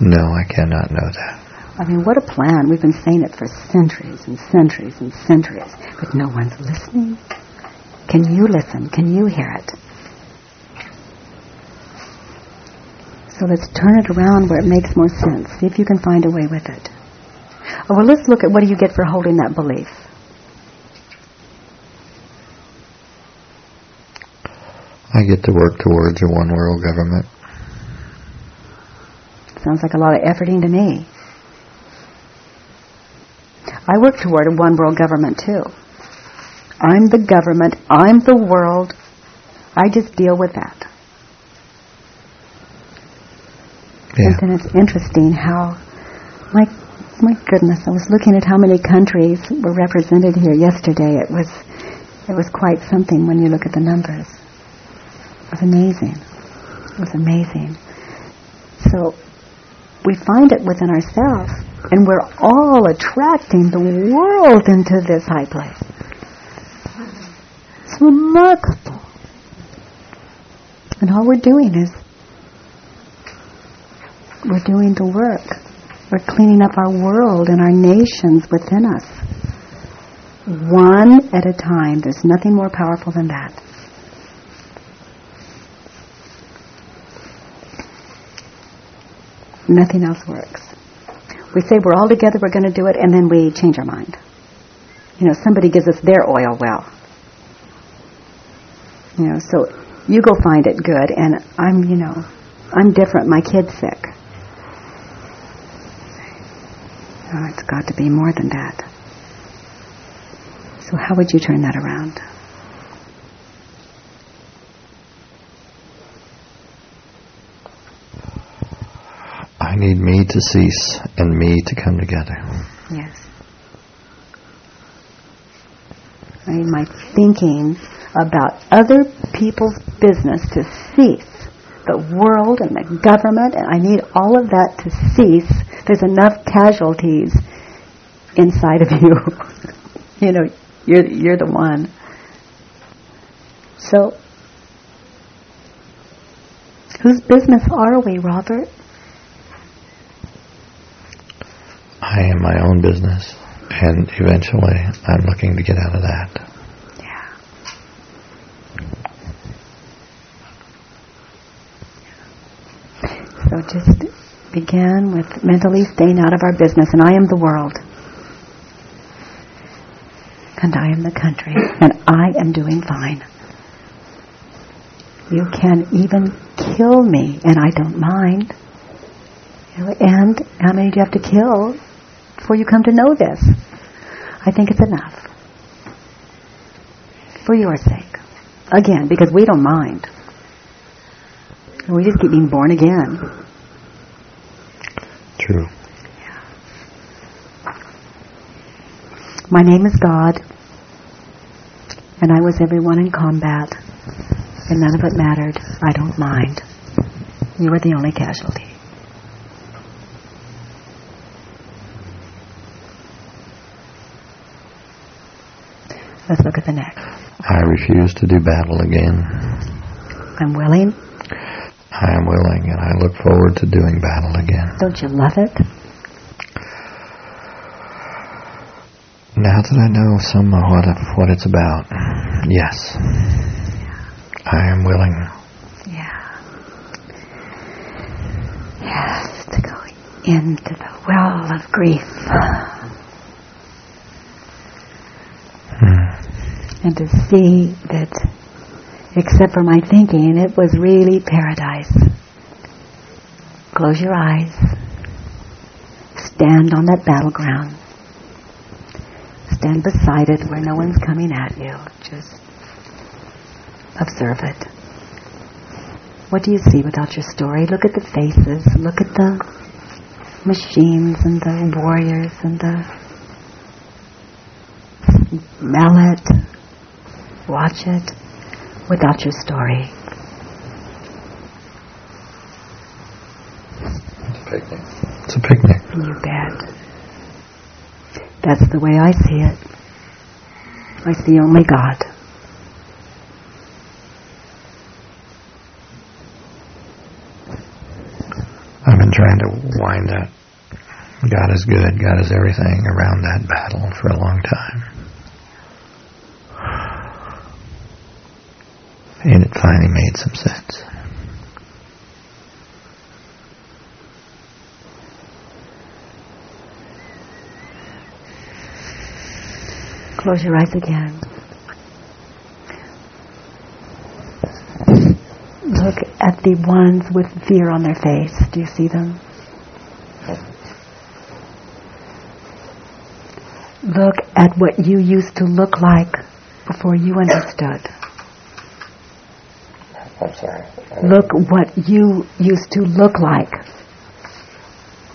No, I cannot know that.
I mean, what a plan. We've been saying it for centuries and centuries and centuries, but no one's listening. Can you listen? Can you hear it? So let's turn it around where it makes more sense. See if you can find a way with it. Oh, well, let's look at what do you get for holding that belief.
I get to work towards a one world government.
Sounds like a lot of efforting to me. I work toward a one world government too. I'm the government. I'm the world. I just deal with that.
Yeah.
And then it's interesting how, my my goodness, I was looking at how many countries were represented here yesterday. It was it was quite something when you look at the numbers. It was amazing. It was amazing. So we find it within ourselves, and we're all attracting the world into this high place. It's remarkable. And all we're doing is we're doing the work. We're cleaning up our world and our nations within us. One at a time. There's nothing more powerful than that. Nothing else works. We say we're all together, we're going to do it, and then we change our mind. You know, somebody gives us their oil well. You know, so you go find it good, and I'm, you know, I'm different. My kid's sick. Oh, it's got to be more than that. So how would you turn that around?
I need me to cease and me to come together.
Yes. I need my thinking about other people's business to cease. The world and the government, and I need all of that to cease. There's enough casualties inside of you. you know, you're you're the one. So, whose business are we, Robert?
I am my own business, and eventually I'm looking to get out of that.
Yeah. So just begin with mentally staying out of our business, and I am the world. And I am the country, and I am doing fine. You can even kill me, and I don't mind. And how many do you have to kill before you come to know this? I think it's enough. For your sake. Again, because we don't mind. We just keep being born again.
True.
My name is God, and I was everyone in combat, and none of it mattered. I don't mind. You were the only casualty. Let's look at the next.
I refuse to do battle again.
I'm willing.
I am willing, and I look forward to doing battle again.
Don't you love it?
Now that I know some of what, what it's about, yes, I am willing.
Yeah. Yes, to go into the well of grief. And to see that, except for my thinking, it was really paradise. Close your eyes. Stand on that battleground. Stand beside it where no one's coming at you. Just observe it. What do you see without your story? Look at the faces. Look at the machines and the warriors and the smell it. Watch it without your story.
It's a picnic. It's a picnic.
You bet. That's the way I see it. I see only God.
I've been trying to wind up God is good, God is everything around that battle for a long time. Finally made some sense.
Close your eyes again. Look at the ones with fear on their face. Do you see them? Look at what you used to look like before you understood.
Sorry.
Look what you used to look like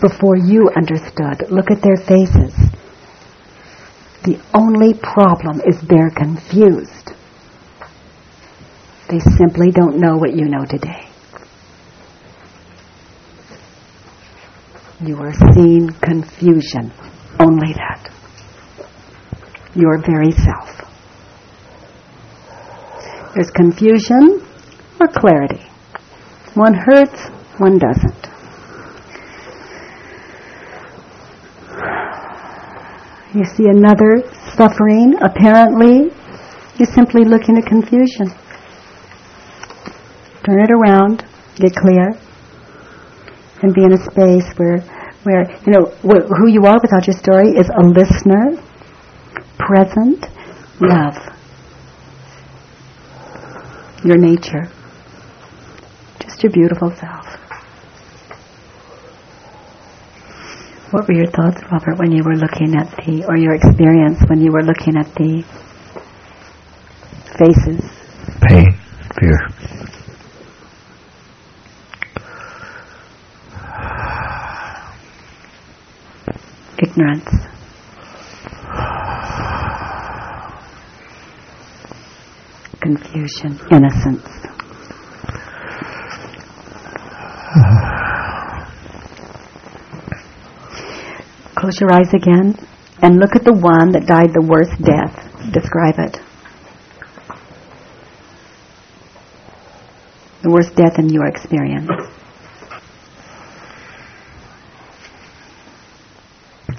before you understood. Look at their faces. The only problem is they're confused. They simply don't know what you know today. You are seeing confusion. Only that. Your very self. There's confusion clarity. One hurts, one doesn't. You see another suffering, apparently, you're simply looking at confusion. Turn it around, get clear, and be in a space where, where you know, wh- who you are without your story is a listener, present, love. Your nature. Your beautiful self. What were your thoughts, Robert, when you were looking at the, or your experience when you were looking at the faces?
Pain, fear.
Ignorance. Confusion, innocence. Close your eyes again and look at the one that died the worst death. Describe it. The worst death in your experience.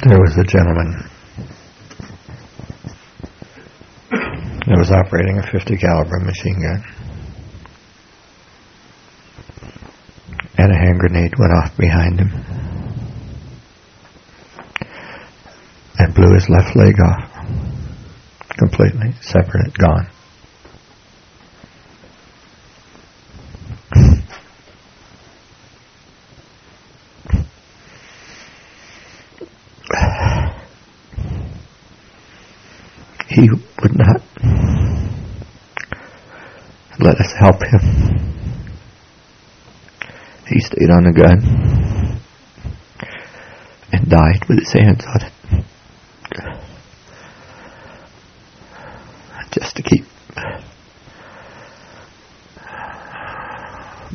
There was a gentleman that was operating a 50 caliber machine gun. And a hand grenade went off behind him. His left leg off. Completely separate, gone. he would not let us help him. He stayed on the gun and died with his hands on it. Just to keep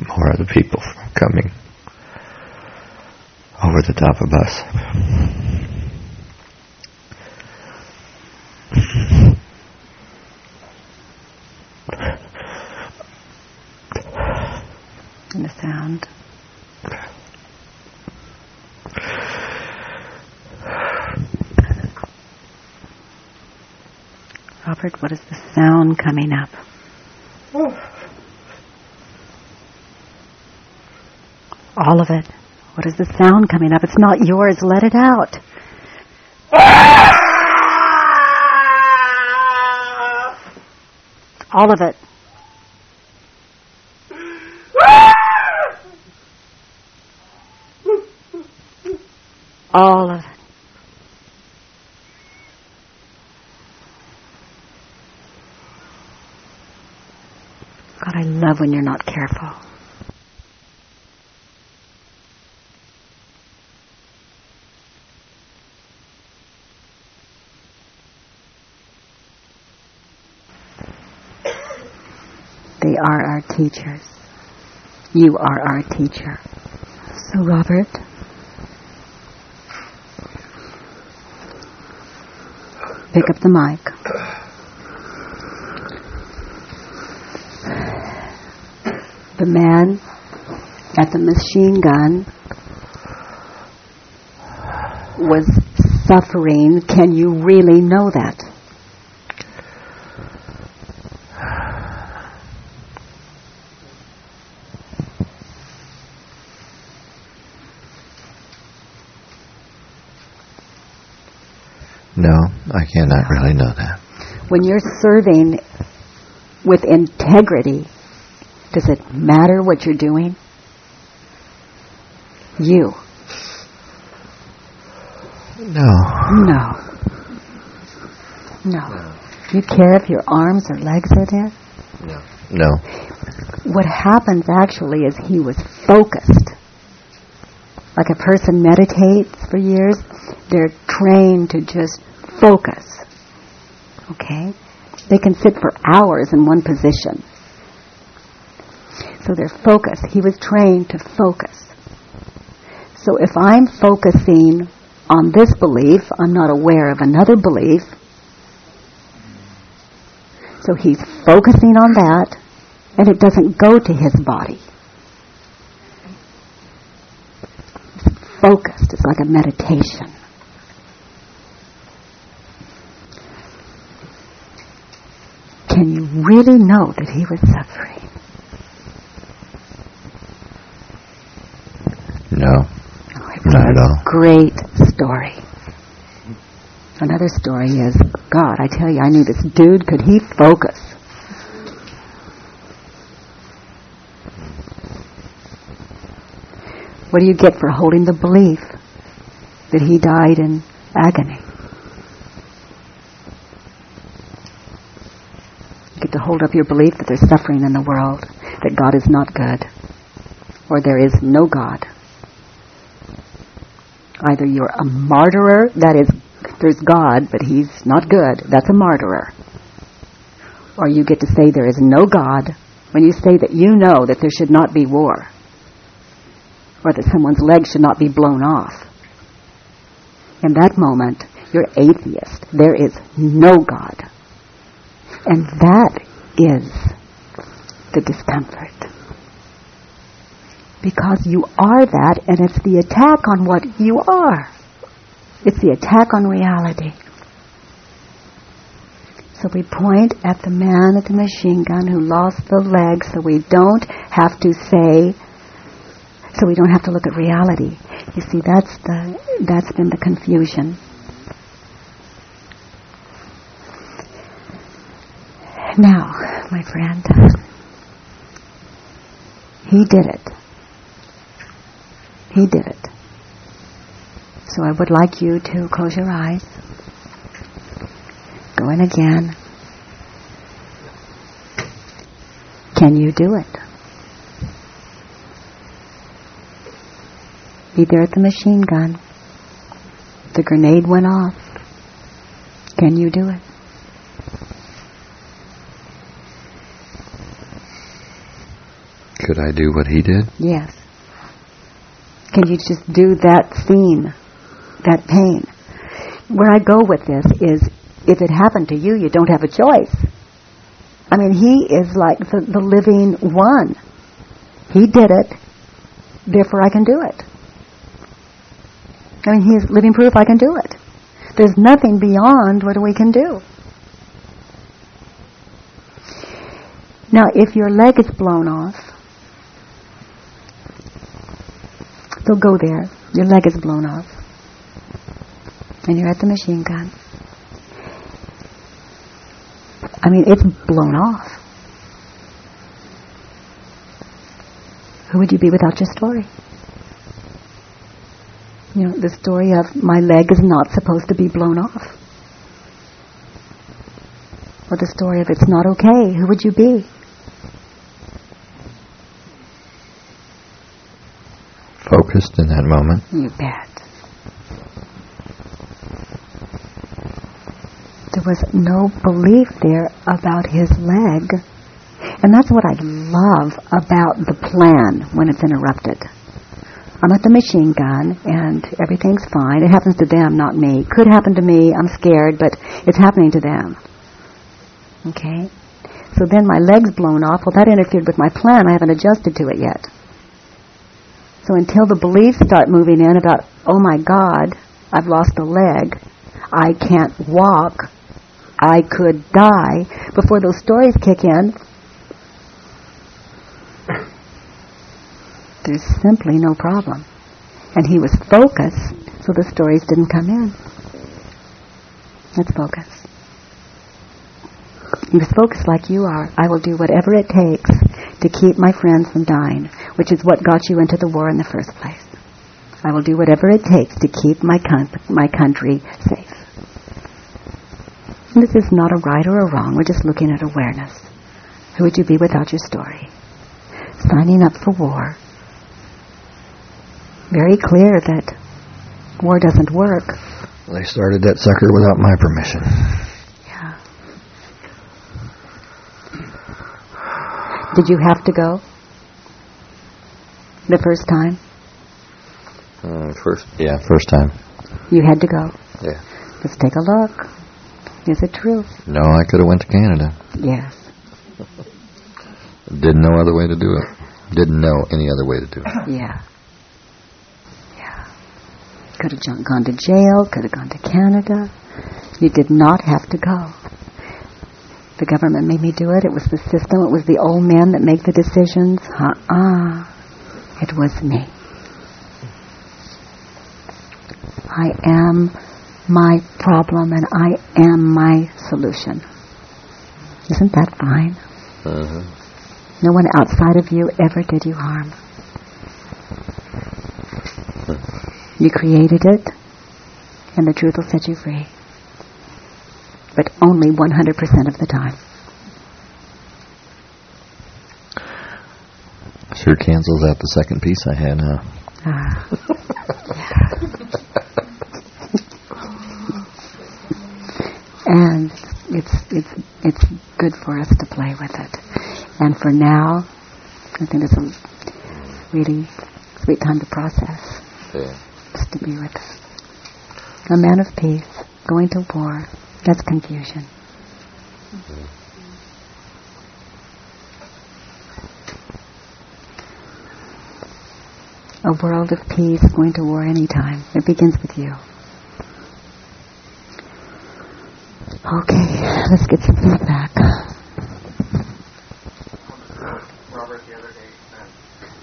more of the people from coming over the top of us.
And the sound. Robert, what is the sound coming up? All of it. What is the sound coming up? It's not yours. Let it out. All of it. All of it. God, I love when you're not careful. They are our teachers. You are our teacher. So, Robert, pick up the mic. The man at the machine gun was suffering, can you really know that?
No, I cannot really know that.
When you're serving with integrity, does it matter what you're doing? You.
No.
No. No. Do you care if your arms or legs are there?
No. No.
What happens actually is he was focused. Like a person meditates for years, they're trained to just focus. Okay? They can sit for hours in one position. So they're focused. He was trained to focus. So if I'm focusing on this belief, I'm not aware of another belief. So he's focusing on that, and it doesn't go to his body. It's focused. It's like a meditation. Can you really know that he was suffering?
No.
Oh, it
Not at all.
Great story. Another story is, God, I tell you, I knew this dude, could he focus? What do you get for holding the belief that he died in agony? You get to hold up your belief that there's suffering in the world, that God is not good, or there is no God. Either you're a martyrer, that is, there's God, but he's not good, that's a martyrer. Or you get to say there is no God when you say that you know that there should not be war, or that someone's leg should not be blown off. In that moment, you're atheist. There is no God. And that is the discomfort because you are that and it's the attack on what you are. It's the attack on reality. So we point at the man at the machine gun who lost the leg so we don't have to say, so we don't have to look at reality. You see, that's the, that's been the confusion. Now, my friend, he did it. He did it. So I would like you to close your eyes. Go in again. Can you do it? Be there at the machine gun. The grenade went off. Can you do it?
Could I do what he did?
Yes. Can you just do that scene, that pain? Where I go with this is, if it happened to you, you don't have a choice. I mean, he is like the, the living one. He did it, therefore I can do it. I mean, he's living proof I can do it. There's nothing beyond what we can do. Now, if your leg is blown off, so go there. Your leg is blown off. And you're at the machine gun. I mean, it's blown off. Who would you be without your story? You know, the story of my leg is not supposed to be blown off. Or the story of it's not okay. Who would you be?
Focused in that moment.
You bet. There was no belief there about his leg. And that's what I love about the plan when it's interrupted. I'm at the machine gun and everything's fine. It happens to them, not me. Could happen to me. I'm scared, but it's happening to them. Okay? So then my leg's blown off. Well, that interfered with my plan. I haven't adjusted to it yet. So until the beliefs start moving in about, oh my God, I've lost a leg. I can't walk. I could die. Before those stories kick in, there's simply no problem. And he was focused, so the stories didn't come in. Let's focus. He was focused like you are. I will do whatever it takes to keep my friends from dying, which is what got you into the war in the first place. I will do whatever it takes to keep my, my country safe. And this is not a right or a wrong. We're just looking at awareness. Who would you be without your story? Signing up for war. Very clear that war doesn't work.
They started that sucker without my permission.
Yeah. Did you have to go? The first time?
Uh, first, yeah, first time.
You had to go.
Yeah.
Let's take a look. Is it true?
No, I could have went to Canada.
Yes.
Didn't know other way to do it. Didn't know any other way to do it.
Yeah. Yeah. Could have gone to jail, could have gone to Canada. You did not have to go. The government made me do it. It was the system. It was the old men that make the decisions. Uh-uh. It was me. I am my problem and I am my solution. Isn't that fine?
Uh-huh.
No one outside of you ever did you harm. You created it, and the truth will set you free. But only 100% of the time.
Sure cancels out the second piece I had, huh?
Ah. and it's it's it's good for us to play with it. And for now, I think it's a really sweet time to process,
Yeah.
just to be with it. A man of peace, going to war, that's confusion. A world of peace, going to war anytime. It begins with you. Okay, let's get some feedback.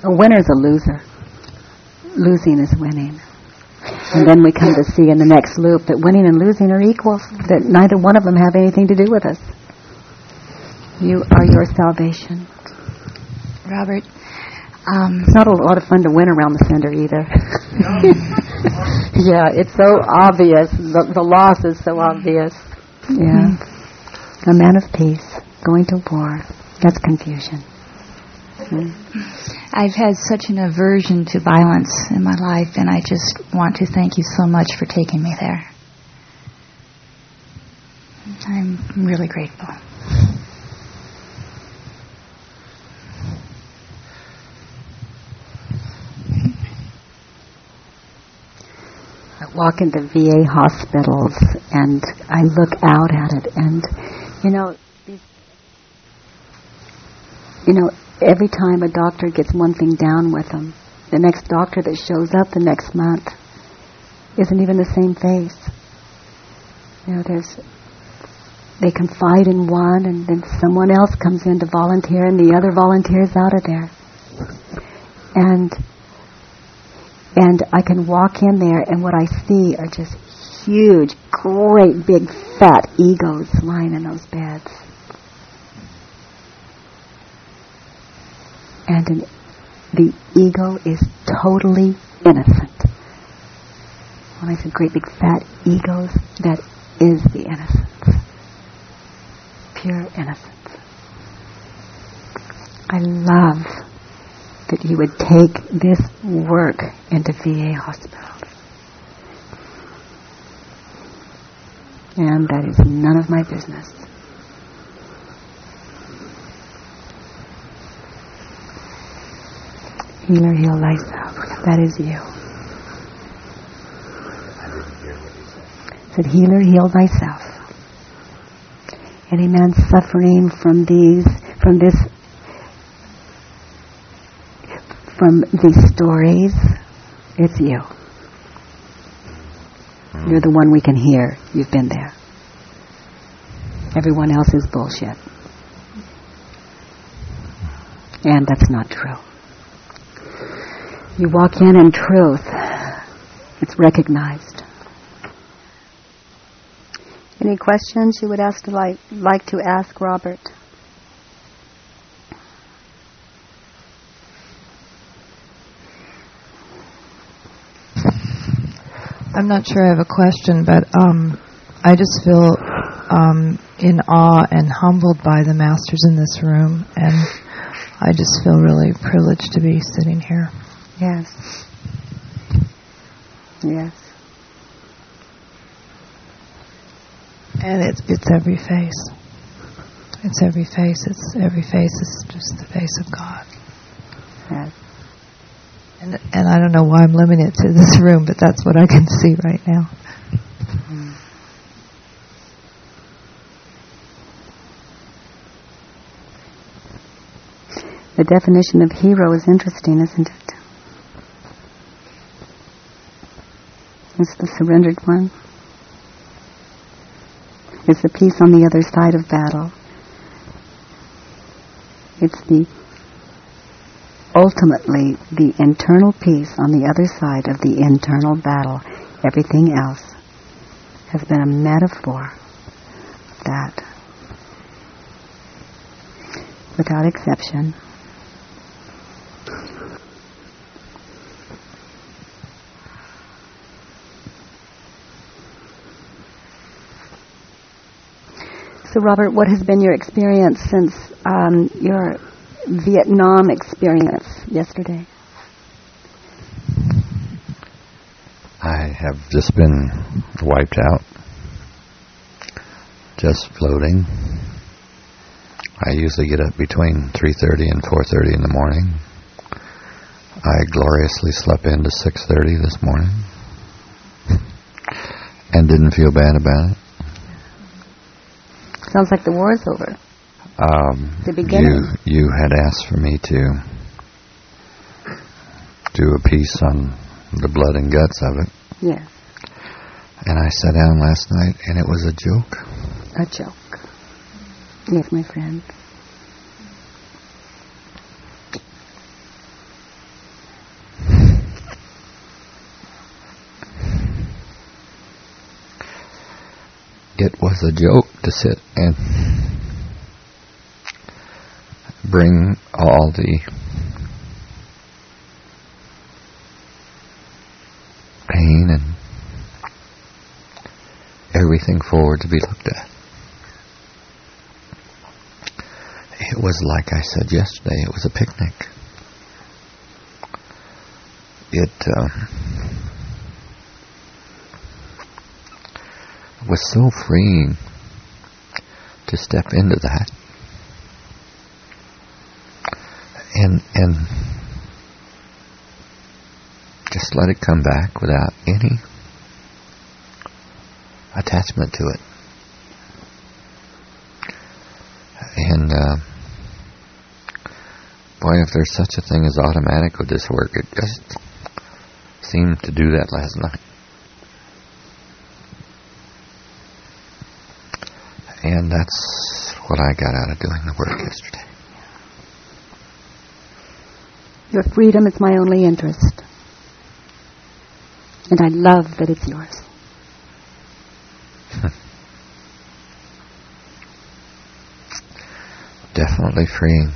A winner's a loser. Losing is winning. And then we come to see in the next loop that winning and losing are equal, that neither one of them have anything to do with us. You are your salvation.
Robert, um,
It's not a lot of fun to win around the center either. yeah, it's so obvious. The, the loss is so obvious. Yeah. A man of peace, going to war. That's confusion. Mm.
I've had such an aversion to violence in my life, and I just want to thank you so much for taking me there. I'm really grateful.
Walk into VA hospitals and I look out at it and, you know, you know, every time a doctor gets one thing down with them, the next doctor that shows up the next month isn't even the same face. You know, there's, they confide in one and then someone else comes in to volunteer and the other volunteers out of there. And and I can walk in there and what I see are just huge, great big fat egos lying in those beds. And an, the ego is totally innocent. When I say great big fat egos, that is the innocence. Pure innocence. I love that you would take this work into VA hospitals. And that is none of my business. Healer, heal thyself. That is you. Said, healer, heal thyself. Any man suffering from these, from this from these stories, it's you. You're the one we can hear. You've been there. Everyone else is bullshit. And that's not true. You walk in in truth. It's recognized. Any questions you would ask like, like to ask Robert?
I'm not sure I have a question, but um, I just feel um, in awe and humbled by the masters in this room, and I just feel really privileged to be sitting here.
Yes. Yes.
And it's it's every face. It's every face. It's every face is just the face of God.
Yes.
And and I don't know why I'm limited to this room, but that's what I can see right now.
The definition of hero is interesting, isn't it? It's the surrendered one. It's the peace on the other side of battle. It's the ultimately the internal peace on the other side of the internal battle. Everything else has been a metaphor that. Without exception. So, Robert, what has been your experience since um, your Vietnam experience yesterday?
I have just been wiped out, just floating. I usually get up between 3:30 and 4:30 in the morning. I gloriously slept into 6:30 this morning and didn't feel bad about it.
Sounds like the war is over.
Um,
The beginning.
You you had asked for me to do a piece on the blood and guts of it,
Yes,
and I sat down last night, and it was a joke.
a joke. Yes, my friend.
It was a joke to sit and bring all the pain and everything forward to be looked at. It was like I said yesterday, it was a picnic. It um, was so freeing to step into that and just let it come back without any attachment to it. And uh, boy, if there's such a thing as automatic with this work, it just seemed to do that last night. And that's what I got out of doing the work yesterday.
Your freedom is my only interest. And I love that it's yours.
Definitely freeing.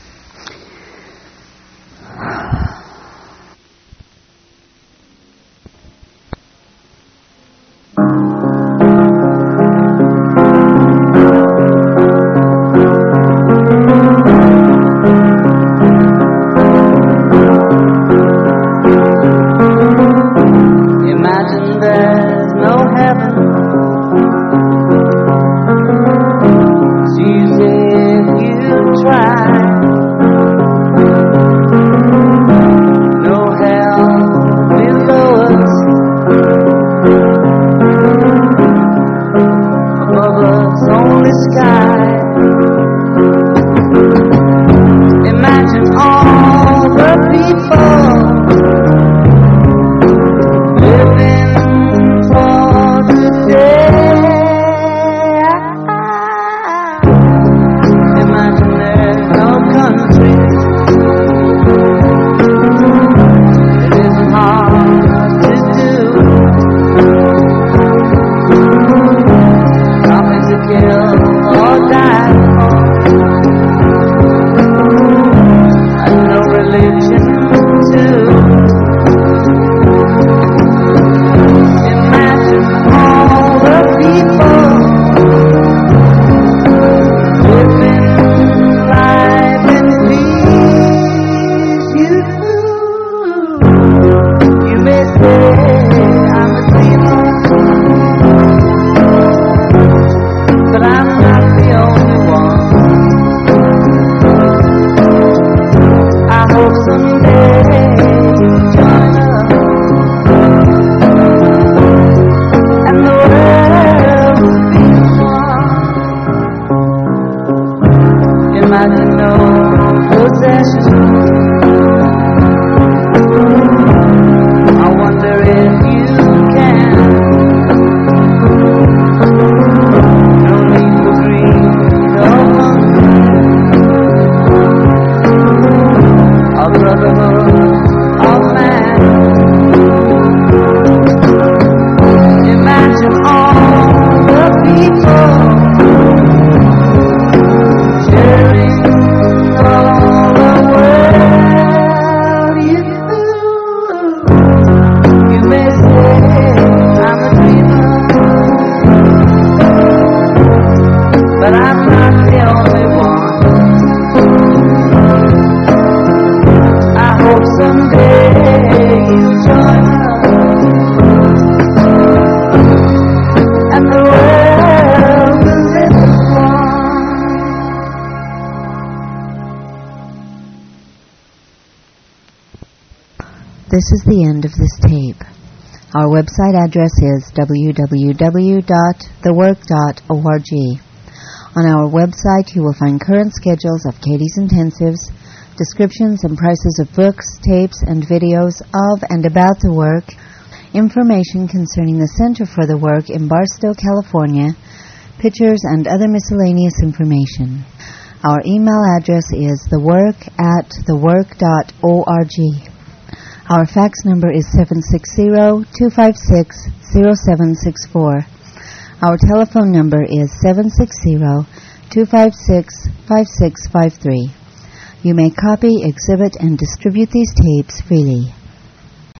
This is the end of this tape. Our website address is www.thework.org. On our website, you will find current schedules of Katie's intensives, descriptions and prices of books, tapes, and videos of and about the work, information concerning the Center for the Work in Barstow, California, pictures, and other miscellaneous information. Our email address is thework at thework.org. Our fax number is 760-256-0764. Our telephone number is 760-256-5653. You may copy, exhibit, and distribute these tapes freely.